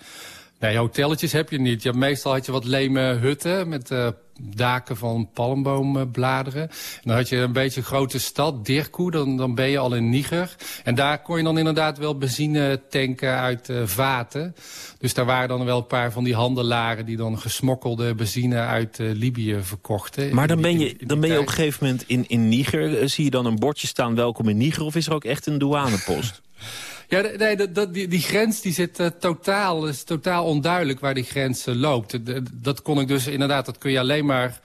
Speaker 24: Nee, hotelletjes heb je niet. Ja, meestal had je wat leme hutten met uh, daken van palmboombladeren. En dan had je een beetje een grote stad, Dirku, dan, dan ben je al in Niger. En daar kon je dan inderdaad wel benzine tanken uit uh, vaten. Dus daar waren dan wel een paar van die handelaren... die dan gesmokkelde benzine uit uh, Libië verkochten.
Speaker 4: Maar dan ben je, dan ben je op een gegeven moment in, in Niger. Zie je dan een bordje staan, welkom in Niger... of is er ook echt een douanepost?
Speaker 24: Ja, nee, dat, dat, die, die grens die zit uh, totaal, is totaal onduidelijk waar die grens uh, loopt. dat kon ik dus inderdaad, dat kun je alleen maar...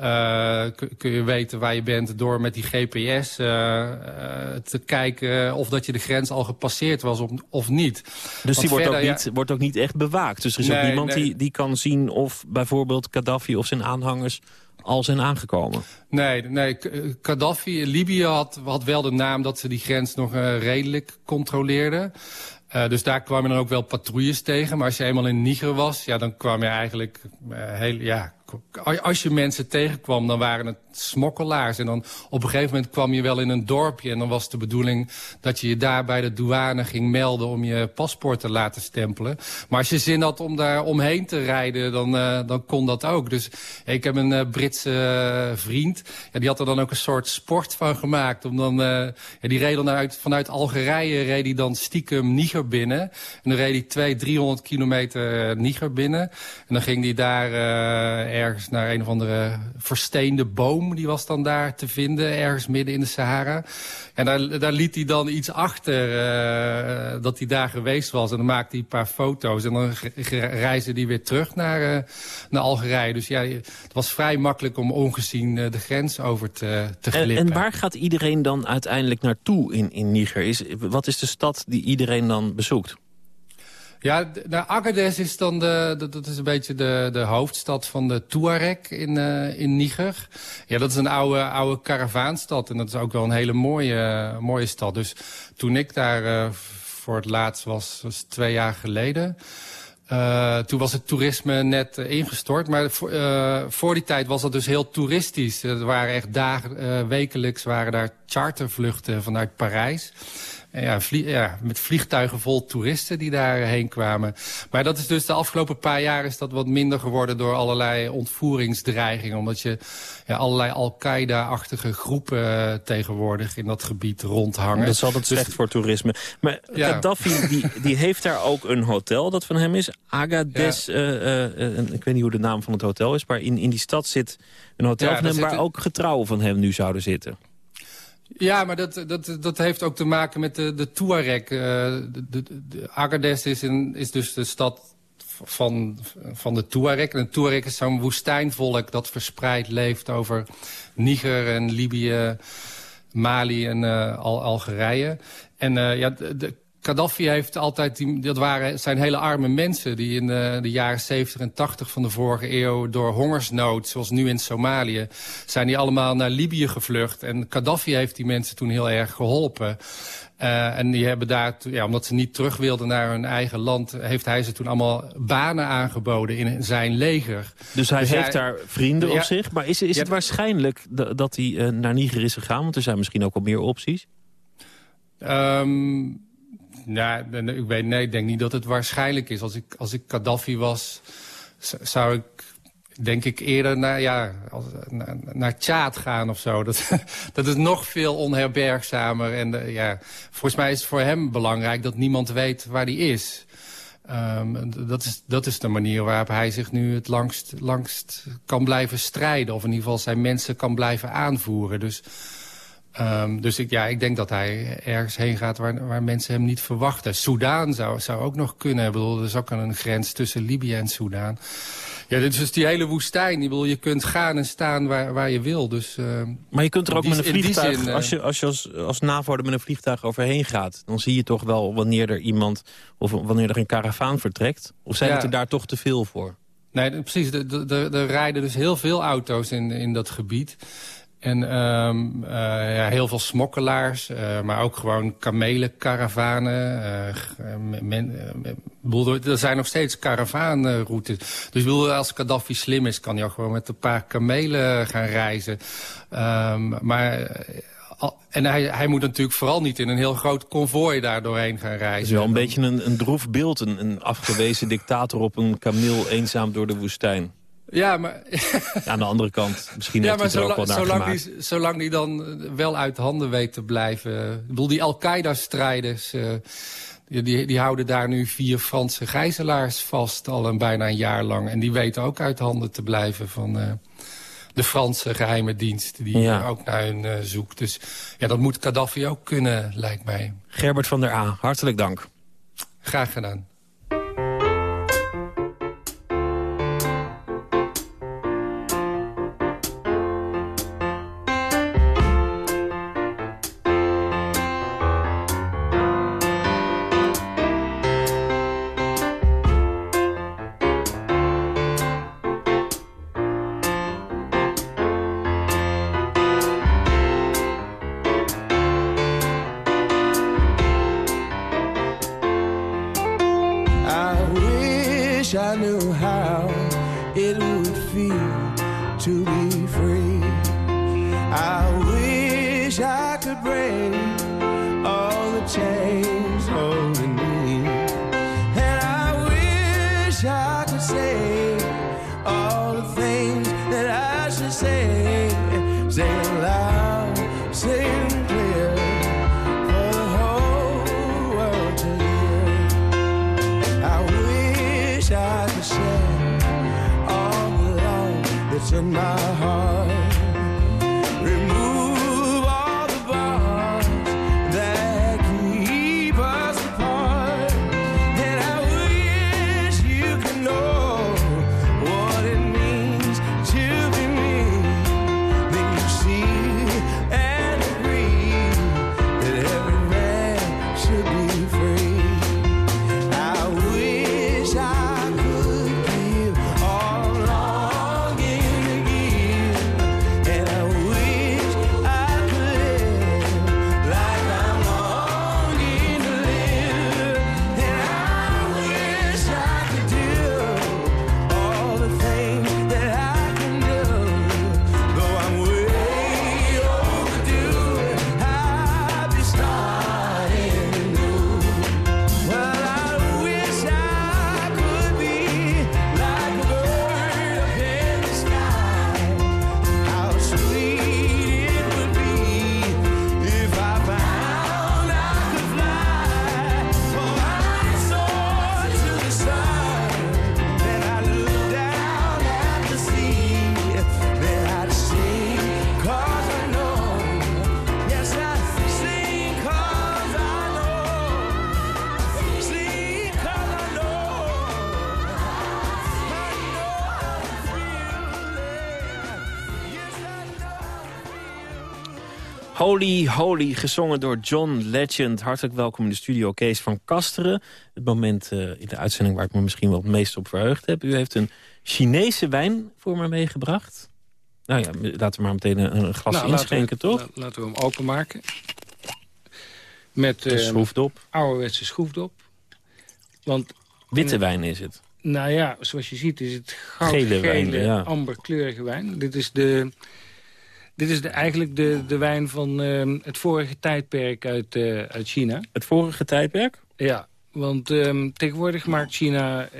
Speaker 24: Uh, kun je weten waar je bent door met die GPS te kijken of dat je de grens al gepasseerd was of, of niet.
Speaker 4: Dus die wordt, ook niet, wordt ook niet echt bewaakt? Dus er is ook niemand nee. die, die kan zien of bijvoorbeeld Gaddafi of zijn aanhangers al zijn aangekomen?
Speaker 24: Nee, nee Gaddafi, Libië had, had wel de naam dat ze die grens nog uh, redelijk controleerden. Uh, dus daar kwamen dan ook wel patrouilles tegen. Maar als je eenmaal in Niger was, ja, dan kwam je eigenlijk heel, ja, als je mensen tegenkwam, dan waren het smokkelaars. En dan op een gegeven moment kwam je wel in een dorpje. En dan was de bedoeling dat je je daar bij de douane ging melden... om je paspoort te laten stempelen. Maar als je zin had om daar omheen te rijden, dan, uh, dan kon dat ook. Dus ik heb een uh, Britse uh, vriend. Ja, die had er dan ook een soort sport van gemaakt. Om dan, ja, die reed dan uit, vanuit Algerije reed hij dan stiekem Niger binnen. En dan reed hij 200, 300 kilometer Niger binnen. En dan ging hij daar ergens naar een of andere versteende boom. Die was dan daar te vinden, ergens midden in de Sahara. En daar, daar liet hij dan iets achter uh, dat hij daar geweest was. En dan maakte hij een paar foto's. En dan reisde hij weer terug naar, uh, naar Algerije. Dus ja, het was vrij makkelijk om ongezien uh, de grens over te, te glippen.
Speaker 4: En, en, waar gaat iedereen dan uiteindelijk naartoe in, in Niger? Is, wat is de stad die iedereen dan bezoekt?
Speaker 24: Ja, nou, Agadez is dan de, dat is een beetje de, de hoofdstad van de Tuareg in, uh, in Niger. Ja, dat is een oude, oude karavaanstad en dat is ook wel een hele mooie, mooie stad. Dus toen ik daar uh, voor het laatst was, was twee jaar geleden... Uh, toen was het toerisme net ingestort. Maar voor, voor, die tijd was dat dus heel toeristisch. Er waren echt dagen, wekelijks waren daar chartervluchten vanuit Parijs ja, ja, met vliegtuigen vol toeristen die daarheen kwamen. Maar dat is dus de afgelopen paar jaar is dat wat minder geworden... door allerlei ontvoeringsdreigingen. Omdat je ja, allerlei Al-Qaeda-achtige groepen eh, tegenwoordig in dat gebied rondhangen.
Speaker 4: Dat is altijd dus, slecht voor toerisme. Maar ja. Gaddafi die, die heeft daar ook een hotel dat van hem is. Agades, uh, uh, ik weet niet hoe de naam van het hotel is... maar in, in die stad zit een hotel van hem... waar ook getrouwen van hem nu zouden zitten.
Speaker 24: Ja, maar dat, dat, dat heeft ook te maken met de, de Tuareg. Uh, de, de, de Agadez is, in, is dus de stad van, van de Tuareg. En de Tuareg is zo'n woestijnvolk dat verspreid leeft over Niger en Libië, Mali en Al Algerije. En uh, ja, de, Gaddafi heeft altijd, die, dat waren, zijn hele arme mensen... die in de, de, jaren 70 en 80 van de vorige eeuw door hongersnood... zoals nu in Somalië, zijn die allemaal naar Libië gevlucht. En Gaddafi heeft die mensen toen heel erg geholpen. Uh, en die hebben daar, ja, omdat ze niet terug wilden naar hun eigen land... heeft hij ze toen allemaal banen aangeboden in zijn leger.
Speaker 4: Dus hij dus heeft daar vrienden op zich. Maar is, is het waarschijnlijk dat hij uh, naar Niger is gegaan? Want er zijn misschien ook al meer opties.
Speaker 24: Um, ja, ik weet, nee, ik denk niet dat het waarschijnlijk is. Als ik, als ik Gaddafi was, zou ik denk ik eerder naar, ja, naar, naar Tjaad gaan of zo. Dat, dat is nog veel onherbergzamer. En de, ja, volgens mij is het voor hem belangrijk dat niemand weet waar hij is. Um, dat, is, dat is de manier waarop hij zich nu het langst, langst kan blijven strijden. Of in ieder geval zijn mensen kan blijven aanvoeren. Dus Um, dus ik, ja, ik denk dat hij ergens heen gaat waar, waar mensen hem niet verwachten. Soudaan zou, zou ook nog kunnen. Ik bedoel, er is ook een grens tussen Libië en Soudaan. Ja, dit is dus die hele woestijn. Ik bedoel, je kunt gaan en staan waar, waar je wil. Dus, uh,
Speaker 4: maar je kunt er ook met een vliegtuig, zin, als je, als, je als, als NAVO er met een vliegtuig overheen gaat... dan zie je toch wel wanneer er iemand, of wanneer er een karavaan vertrekt. Of zijn ja. het er daar toch te veel voor?
Speaker 24: Nee, precies. Er rijden dus heel veel auto's in, in dat gebied. En um, uh, ja, heel veel smokkelaars, uh, maar ook gewoon kamelenkaravanen. Uh, men, er zijn nog steeds karavaanroutes. Dus bedoel, als Gaddafi slim is, kan hij ook gewoon met een paar kamelen gaan reizen. Um, maar en hij, hij, moet natuurlijk vooral niet in een heel groot konvooi daar doorheen gaan reizen. Het
Speaker 4: is wel een beetje een, een droef beeld, een, een afgewezen dictator op een kameel eenzaam door de woestijn.
Speaker 24: Ja, maar...
Speaker 4: Aan de andere kant, misschien ja, heeft hij er ook wel naar
Speaker 24: zolang
Speaker 4: gemaakt.
Speaker 24: Die, zolang die dan wel uit handen weet te blijven. Ik bedoel, die Al-Qaeda-strijders... Uh, die, die, houden daar nu vier Franse gijzelaars vast al een bijna een jaar lang. En die weten ook uit handen te blijven van uh, de Franse geheime dienst. Die ja. ook naar hun uh, zoekt. Dus ja, dat moet Gaddafi ook kunnen, lijkt mij.
Speaker 4: Gerbert van der A, hartelijk dank.
Speaker 24: Graag gedaan.
Speaker 4: Holy, holy, gezongen door John Legend. Hartelijk welkom in de studio, Kees van Kasteren. Het moment uh, in de uitzending waar ik me misschien wel het meest op verheugd heb. U heeft een Chinese wijn voor me meegebracht. Nou ja, laten we maar meteen een, een glas nou, inschenken,
Speaker 25: laten
Speaker 4: we, toch?
Speaker 25: Laten we hem openmaken. Met
Speaker 4: ehm, schroefdop.
Speaker 25: ouderwetse schroefdop. Want
Speaker 4: Witte wijn is het?
Speaker 25: Nou ja, zoals je ziet is het goudgele, wijn, ja. amberkleurige wijn. Dit is de... Dit is de, eigenlijk de, de wijn van uh, het vorige tijdperk uit, uh, uit China.
Speaker 4: Het vorige tijdperk?
Speaker 25: Ja, want um, tegenwoordig maakt China uh,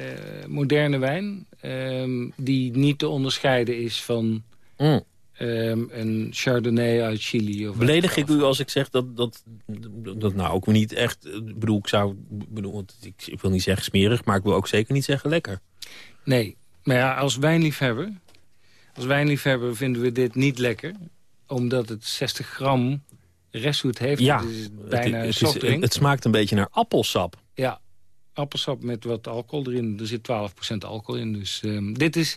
Speaker 25: moderne wijn... Um, die niet te onderscheiden is van mm. um, een Chardonnay uit Chili. Of
Speaker 4: Beledig ik u als ik zeg dat, dat, dat nou ook niet echt... Ik bedoel, ik zou... Bedoel, ik, ik wil niet zeggen smerig, maar ik wil ook zeker niet zeggen lekker.
Speaker 25: Nee, maar ja, als wijnliefhebber als wijnliefhebber vinden we dit niet lekker. Omdat het 60 gram restzoet heeft.
Speaker 4: Ja,
Speaker 25: het is bijna
Speaker 4: het, het, is, het, smaakt een beetje naar appelsap.
Speaker 25: Ja, appelsap met wat alcohol erin. Er zit 12% alcohol in. Dus um, dit is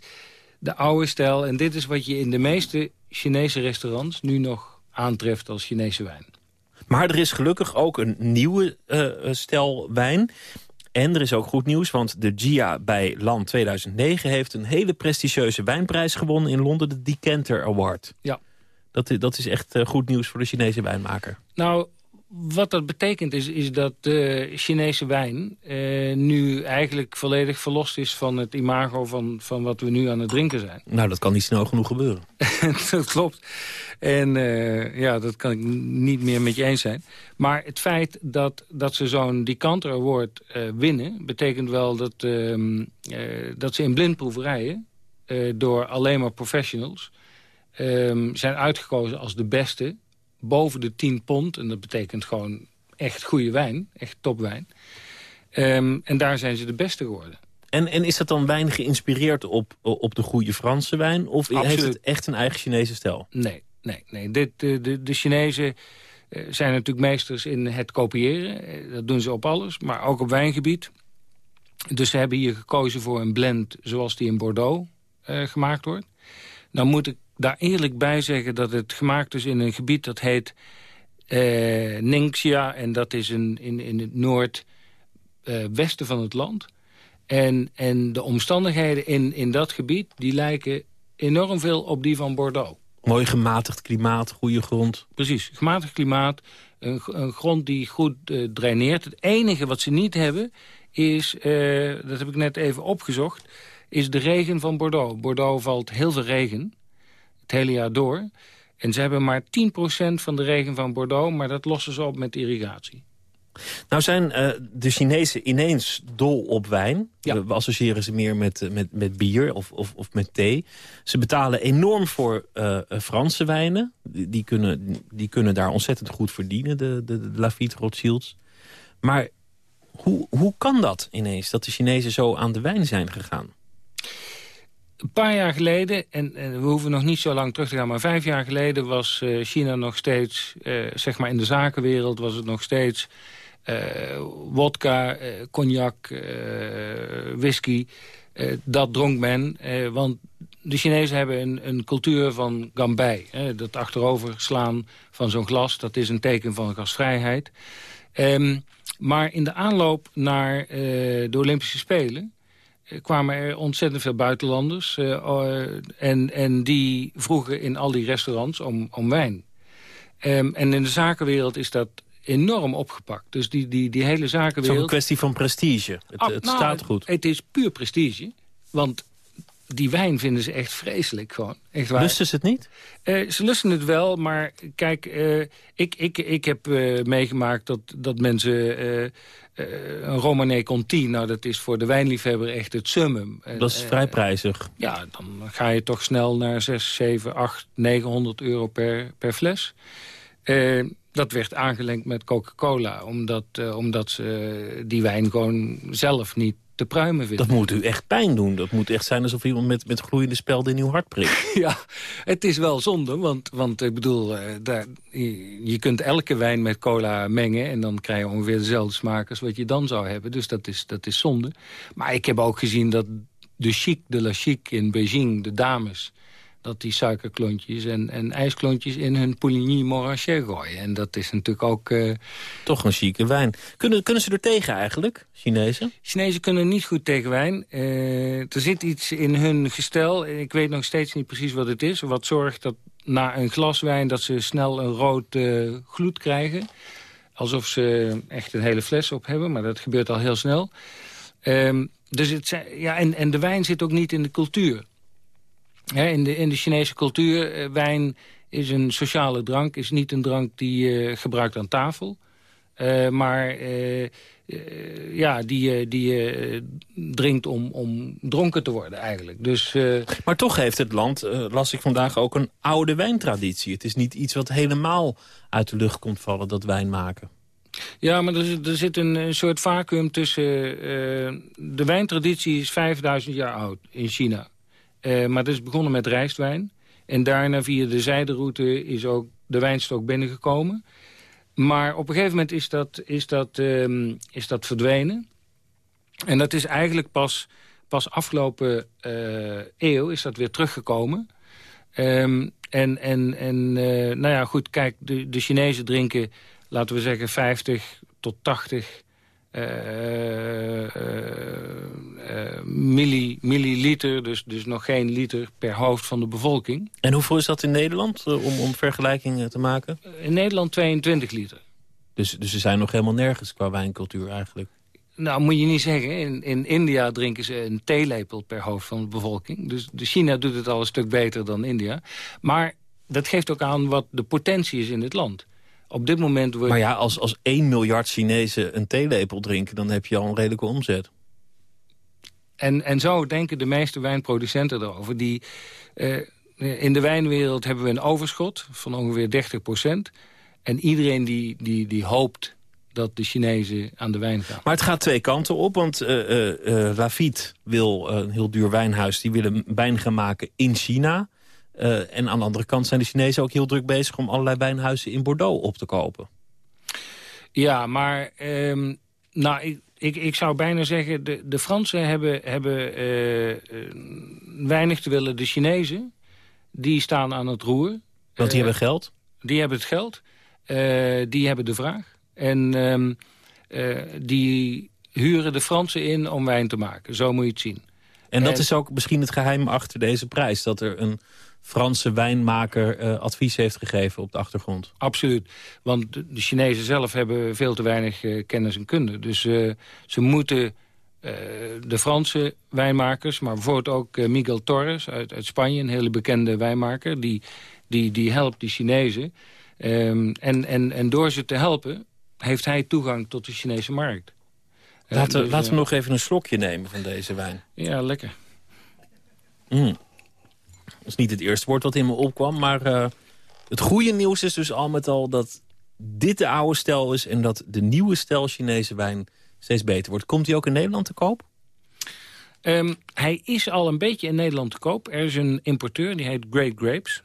Speaker 25: de oude stijl. En dit is wat je in de meeste Chinese restaurants nu nog aantreft als Chinese wijn.
Speaker 4: Maar er is gelukkig ook een nieuwe uh, stijl wijn. En er is ook goed nieuws, want de GIA bij Land 2009... heeft een hele prestigieuze wijnprijs gewonnen in Londen, de Decanter Award.
Speaker 25: Ja.
Speaker 4: Dat, dat is echt eh, goed nieuws voor de Chinese wijnmaker.
Speaker 25: Nou, wat dat betekent is, is dat de Chinese wijn eh, nu eigenlijk volledig verlost is van het imago van, van wat we nu aan het drinken zijn.
Speaker 4: Nou, dat kan niet snel genoeg gebeuren.
Speaker 25: dat klopt. En uh, ja, dat kan ik niet meer met je eens zijn. Maar het feit dat, dat ze zo'n Decanter Award uh, winnen... betekent wel dat, uh, dat ze in blindproeverijen... door alleen maar professionals... Ehm, zijn uitgekozen als de beste boven de 10 pond. En dat betekent gewoon echt goede wijn, echt topwijn. Um, en daar zijn ze de beste geworden.
Speaker 4: En, en is dat dan wijn geïnspireerd op, op de goede Franse wijn? Of heeft het echt een eigen Chinese stijl?
Speaker 25: Nee, nee, nee. Dit, de, de, de Chinezen eh, zijn natuurlijk meesters in het kopiëren. Eh, dat doen ze op alles, maar ook op wijngebied. Dus ze hebben hier gekozen voor een blend zoals die in Bordeaux uh, gemaakt wordt. Nou moet ik daar eerlijk bij zeggen dat het gemaakt is in een gebied dat heet uh, Ningxia. En dat is een, in, in het noordwesten uh, van het land. En, en de omstandigheden in, in dat gebied die lijken enorm veel op die van Bordeaux.
Speaker 4: Mooi gematigd klimaat, goede grond.
Speaker 25: Precies, gematigd klimaat. Een, een grond die goed uh, draineert. Het enige wat ze niet hebben is, dat heb ik net even opgezocht... is de regen van Bordeaux. Bordeaux valt heel veel regen het hele jaar door. En ze hebben maar 10% van de regen van Bordeaux... maar dat lossen ze op met irrigatie.
Speaker 4: Nou zijn uh, de Chinezen ineens dol op wijn. We associëren ze meer met, eh, met, met bier of, of, of met thee. Ze betalen enorm voor uh, Franse wijnen. Die, die, kunnen, die kunnen daar ontzettend goed verdienen, de, de, de Lafite Rothschilds. Maar hoe, hoe kan dat ineens, dat de Chinezen zo aan de wijn zijn gegaan?
Speaker 25: Een paar jaar geleden, en, we hoeven nog niet zo lang terug te gaan... maar vijf jaar geleden was uh, China nog steeds, uh, zeg maar in de zakenwereld... was het nog steeds uh, wodka, cognac, whisky. dat dronk men, want de Chinezen hebben een, een cultuur van gambei. dat achterover slaan van zo'n glas, dat is een teken van gastvrijheid. Um, maar in de aanloop naar de Olympische Spelen kwamen er ontzettend veel buitenlanders. Uh, en, en die vroegen in al die restaurants om, om wijn. Um, en in de zakenwereld is dat enorm opgepakt. Dus die, die, die hele zakenwereld... Het is
Speaker 4: een kwestie van prestige. Het, ah, het nou, staat goed.
Speaker 25: Het, is puur prestige. Want die wijn vinden ze echt vreselijk gewoon. Echt waar.
Speaker 4: Lusten ze het niet?
Speaker 25: Uh, ze lusten het wel, maar kijk, uh, ik, ik, ik heb uh, meegemaakt dat, dat mensen een Romanée Conti... nou, dat is voor de wijnliefhebber echt het summum.
Speaker 4: Dat is vrij prijzig.
Speaker 25: Ja, dan ga je toch snel naar 6, 7, 8, 900 euro per, per fles. dat werd aangelengd met Coca-Cola, omdat, omdat ze die wijn gewoon zelf niet te pruimen
Speaker 4: Dat moet u echt pijn doen. Dat moet echt zijn alsof iemand met, met gloeiende spelden in uw hart prikt.
Speaker 25: ja, het is wel zonde, want, want ik bedoel, eh, daar, je kunt elke wijn met cola mengen... en dan krijg je ongeveer dezelfde smaak als wat je dan zou hebben. Dus dat is, dat is zonde. Maar ik heb ook gezien dat de chic de la chic in Beijing, de dames... dat die suikerklontjes en, en ijsklontjes in hun Pouligny Morachet gooien. En dat is natuurlijk ook... Uh...
Speaker 4: Toch een chique wijn. Kunnen, kunnen ze er tegen eigenlijk, Chinezen?
Speaker 25: Chinezen kunnen niet goed tegen wijn. Uh, er zit iets in hun gestel. Ik weet nog steeds niet precies wat het is. Wat zorgt dat na een glas wijn dat ze snel een rood uh, gloed krijgen. Alsof ze echt een hele fles op hebben, maar dat gebeurt al heel snel. Um, dus het, ja, en, en de wijn zit ook niet in de cultuur in, de, in de Chinese cultuur, uh, wijn is een sociale drank. Is niet een drank die je gebruikt aan tafel. Uh, maar uh, ja, die je die, drinkt om, om dronken te worden eigenlijk. Dus,
Speaker 4: maar toch heeft het land, las ik vandaag, ook een oude wijntraditie. Het is niet iets wat helemaal uit de lucht komt vallen, dat wijn maken.
Speaker 25: Ja, maar er, er zit een, een, soort vacuüm tussen... de wijntraditie is 5000 jaar oud in China. Uh, maar het is begonnen met rijstwijn. En daarna via de zijderoute is ook de wijnstok binnengekomen. Maar op een gegeven moment is dat, is dat, um, is dat verdwenen. En dat is eigenlijk pas, pas afgelopen uh, eeuw is dat weer teruggekomen. Um, en en, en uh, nou ja, goed, kijk, de, de Chinezen drinken, laten we zeggen, 50 tot 80 uh, uh, milli, milliliter, dus, dus nog geen liter per hoofd van de bevolking.
Speaker 4: En hoeveel is dat in Nederland, om, om vergelijking te maken?
Speaker 25: In Nederland 22 liter.
Speaker 4: Dus, dus ze zijn nog helemaal nergens qua wijncultuur eigenlijk?
Speaker 25: Nou, moet je niet zeggen. In, in India drinken ze een theelepel per hoofd van de bevolking. Dus de China doet het al een stuk beter dan India. Maar dat geeft ook aan wat de potentie is in het land. Op dit moment wordt...
Speaker 4: Maar ja, als, als 1 miljard Chinezen een theelepel drinken... dan heb je al een redelijke omzet.
Speaker 25: En, en zo denken de meeste wijnproducenten erover. Die, uh, in de wijnwereld hebben we een overschot van ongeveer 30 procent. En iedereen die, die, die hoopt dat de Chinezen aan de wijn gaan.
Speaker 4: Maar het gaat twee kanten op, want uh, uh, Lafitte wil een heel duur wijnhuis... die willen wijn gaan maken in China... Uh, en aan de andere kant zijn de Chinezen ook heel druk bezig... om allerlei wijnhuizen in Bordeaux op te kopen.
Speaker 25: Ja, maar um, nou, ik, ik, ik, zou bijna zeggen... de, de Fransen hebben, hebben uh, weinig te willen. De Chinezen, die staan aan het roer.
Speaker 4: Want die hebben geld?
Speaker 25: Die hebben het geld. die hebben de vraag. En um, die huren de Fransen in om wijn te maken. Zo moet je het zien.
Speaker 4: En dat is ook misschien het geheim achter deze prijs. Dat er een Franse wijnmaker uh, advies heeft gegeven op de achtergrond.
Speaker 25: Absoluut. Want de Chinezen zelf hebben veel te weinig uh, kennis en kunde. Dus uh, ze moeten de Franse wijnmakers... maar bijvoorbeeld ook Miguel Torres uit, uit, Spanje... een hele bekende wijnmaker, die, die, die helpt die Chinezen. Um, en, en, en door ze te helpen heeft hij toegang tot de Chinese markt.
Speaker 4: Laten, dus, laten we nog even een slokje nemen van deze wijn.
Speaker 25: Ja, lekker.
Speaker 4: Mm. Dat is niet het eerste woord wat in me opkwam. Maar uh, het goede nieuws is dus al met al dat dit de oude stijl is... en dat de nieuwe stijl Chinese wijn steeds beter wordt. Komt hij ook in Nederland te koop?
Speaker 25: Um, hij is al een beetje in Nederland te koop. Er is een importeur, die heet Great Grapes.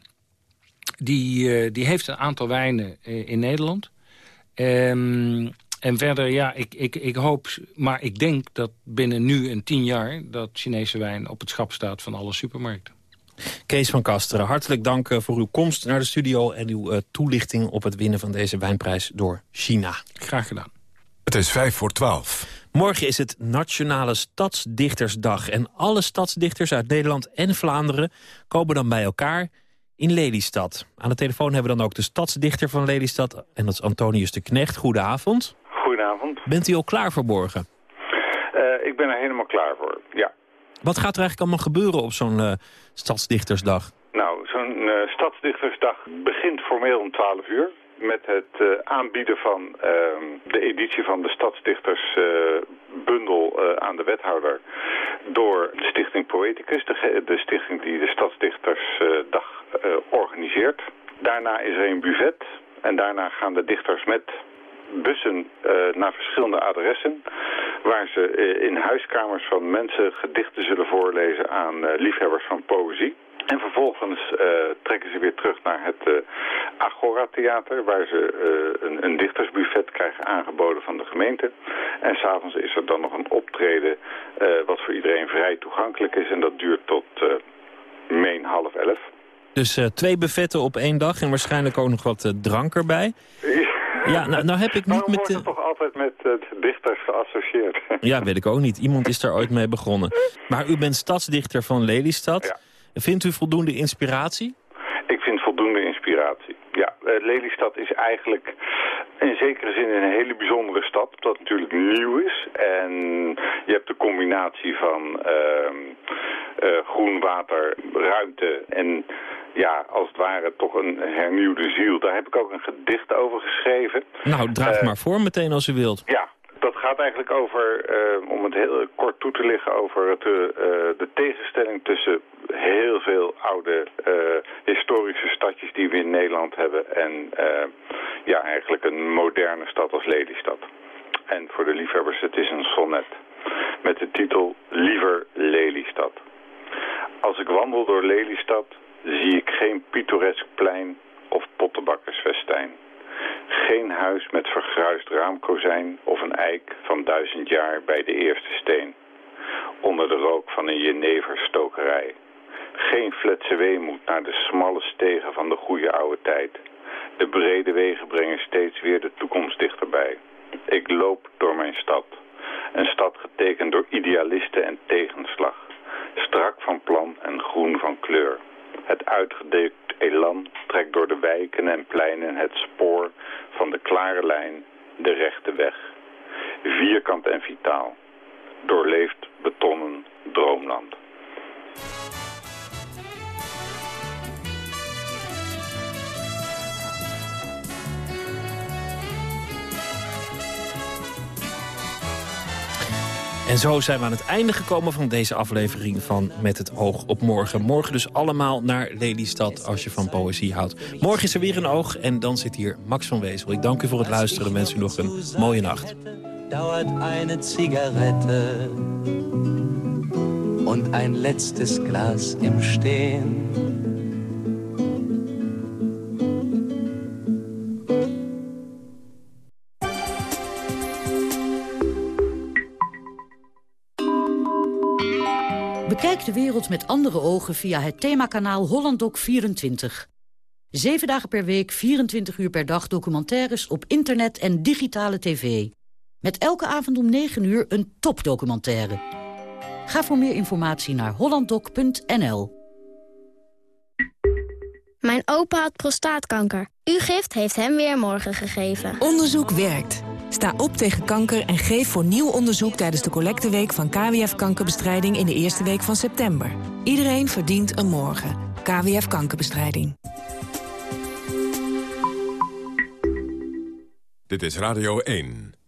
Speaker 25: Die, uh, die heeft een aantal wijnen uh, in Nederland. Um, en verder, ja, ik, ik, ik hoop, maar ik denk dat binnen nu en tien jaar... dat Chinese wijn op het schap staat van alle supermarkten.
Speaker 4: Kees van Kasteren, hartelijk dank eh, voor uw komst naar de studio... en uw uh, toelichting op het winnen van deze wijnprijs door China.
Speaker 25: Graag gedaan.
Speaker 2: Het is vijf voor twaalf.
Speaker 4: Morgen is het Nationale Stadsdichtersdag. En alle stadsdichters uit Nederland en Vlaanderen komen dan bij elkaar in Lelystad. Aan de telefoon hebben we dan ook de stadsdichter van Lelystad... en dat is Antonius de Knecht. Goedenavond.
Speaker 26: Goedenavond.
Speaker 4: Bent u al klaar voor morgen?
Speaker 26: Uh, ik ben er helemaal klaar voor, ja.
Speaker 4: Wat gaat er eigenlijk allemaal gebeuren op zo'n uh, Stadsdichtersdag?
Speaker 26: Nou, zo'n uh, Stadsdichtersdag begint formeel om 12 uur met het aanbieden van uh, de editie van de Stadsdichtersbundel aan de wethouder door de Stichting Poeticus, de, de stichting die de Stadsdichtersdag organiseert. Daarna is er een buffet en daarna gaan de dichters met bussen naar verschillende adressen waar ze in huiskamers van mensen gedichten zullen voorlezen aan liefhebbers van poëzie. En vervolgens uh, trekken ze weer terug naar het uh, Agora Theater... waar ze uh, een, een, dichtersbuffet krijgen aangeboden van de gemeente. En s'avonds is er dan nog een optreden wat voor iedereen vrij toegankelijk is. En dat duurt tot meen half elf.
Speaker 4: Dus twee buffetten op één dag en waarschijnlijk ook nog wat drank erbij. Ja, nou, nou heb ik niet met...
Speaker 26: wordt toch altijd met dichters geassocieerd?
Speaker 4: Ja, weet ik ook niet. Iemand is daar ooit mee begonnen. Maar u bent stadsdichter van Lelystad. Ja. Vindt u voldoende inspiratie?
Speaker 26: Ik vind voldoende inspiratie. Ja, Lelystad is eigenlijk in zekere zin een hele bijzondere stad, dat natuurlijk nieuw is. En je hebt de combinatie van uh, uh, groen water, ruimte en ja, als het ware toch een hernieuwde ziel. Daar heb ik ook een gedicht over geschreven.
Speaker 4: Nou, draag uh, maar voor meteen als u wilt.
Speaker 26: Ja, dat gaat eigenlijk over, uh, om het heel kort toe te liggen, over het, uh, de tegenstelling tussen heel veel oude uh, historische stadjes die we in Nederland hebben en ja, eigenlijk een moderne stad als Lelystad. En voor de liefhebbers, het is een sonnet met de titel Liever Lelystad. Als ik wandel door Lelystad zie ik geen pittoresk plein of pottenbakkersfestijn. Geen huis met vergruist raamkozijn of een eik van duizend jaar bij de eerste steen. Onder de rook van een jeneverstokerij. Geen fletse weemoed naar de smalle stegen van de goede oude tijd. De brede wegen brengen steeds weer de toekomst dichterbij. Ik loop door mijn stad. Een stad getekend door idealisten en tegenslag. Strak van plan en groen van kleur. Het uitgedekt elan trekt door de wijken en pleinen het spoor van de klare lijn, de rechte weg. Vierkant en vitaal. Doorleefd betonnen droomland.
Speaker 4: En zo zijn we aan het einde gekomen van deze aflevering van Met het oog op morgen. Morgen dus allemaal naar Lelystad als je van poëzie houdt. Morgen is er weer een oog en dan zit hier Max van Wezel. Ik dank u voor het luisteren en wens u nog een mooie nacht.
Speaker 27: Dauert eine Zigarette und ein letztes Glas im Stehen.
Speaker 20: Bekijk de wereld met andere ogen via het themakanaal HollandDoc24. Zeven dagen per week, 24 uur per dag documentaires op internet en digitale tv. Met elke avond om 9 uur een topdocumentaire. Ga voor meer informatie naar hollanddoc.nl.
Speaker 28: Mijn opa had prostaatkanker. Uw gift heeft hem weer morgen gegeven.
Speaker 29: Onderzoek werkt. Sta op tegen kanker en geef voor nieuw onderzoek tijdens de collecteweek van KWF Kankerbestrijding in de eerste week van september. Iedereen verdient een morgen. KWF Kankerbestrijding.
Speaker 2: Dit is Radio 1.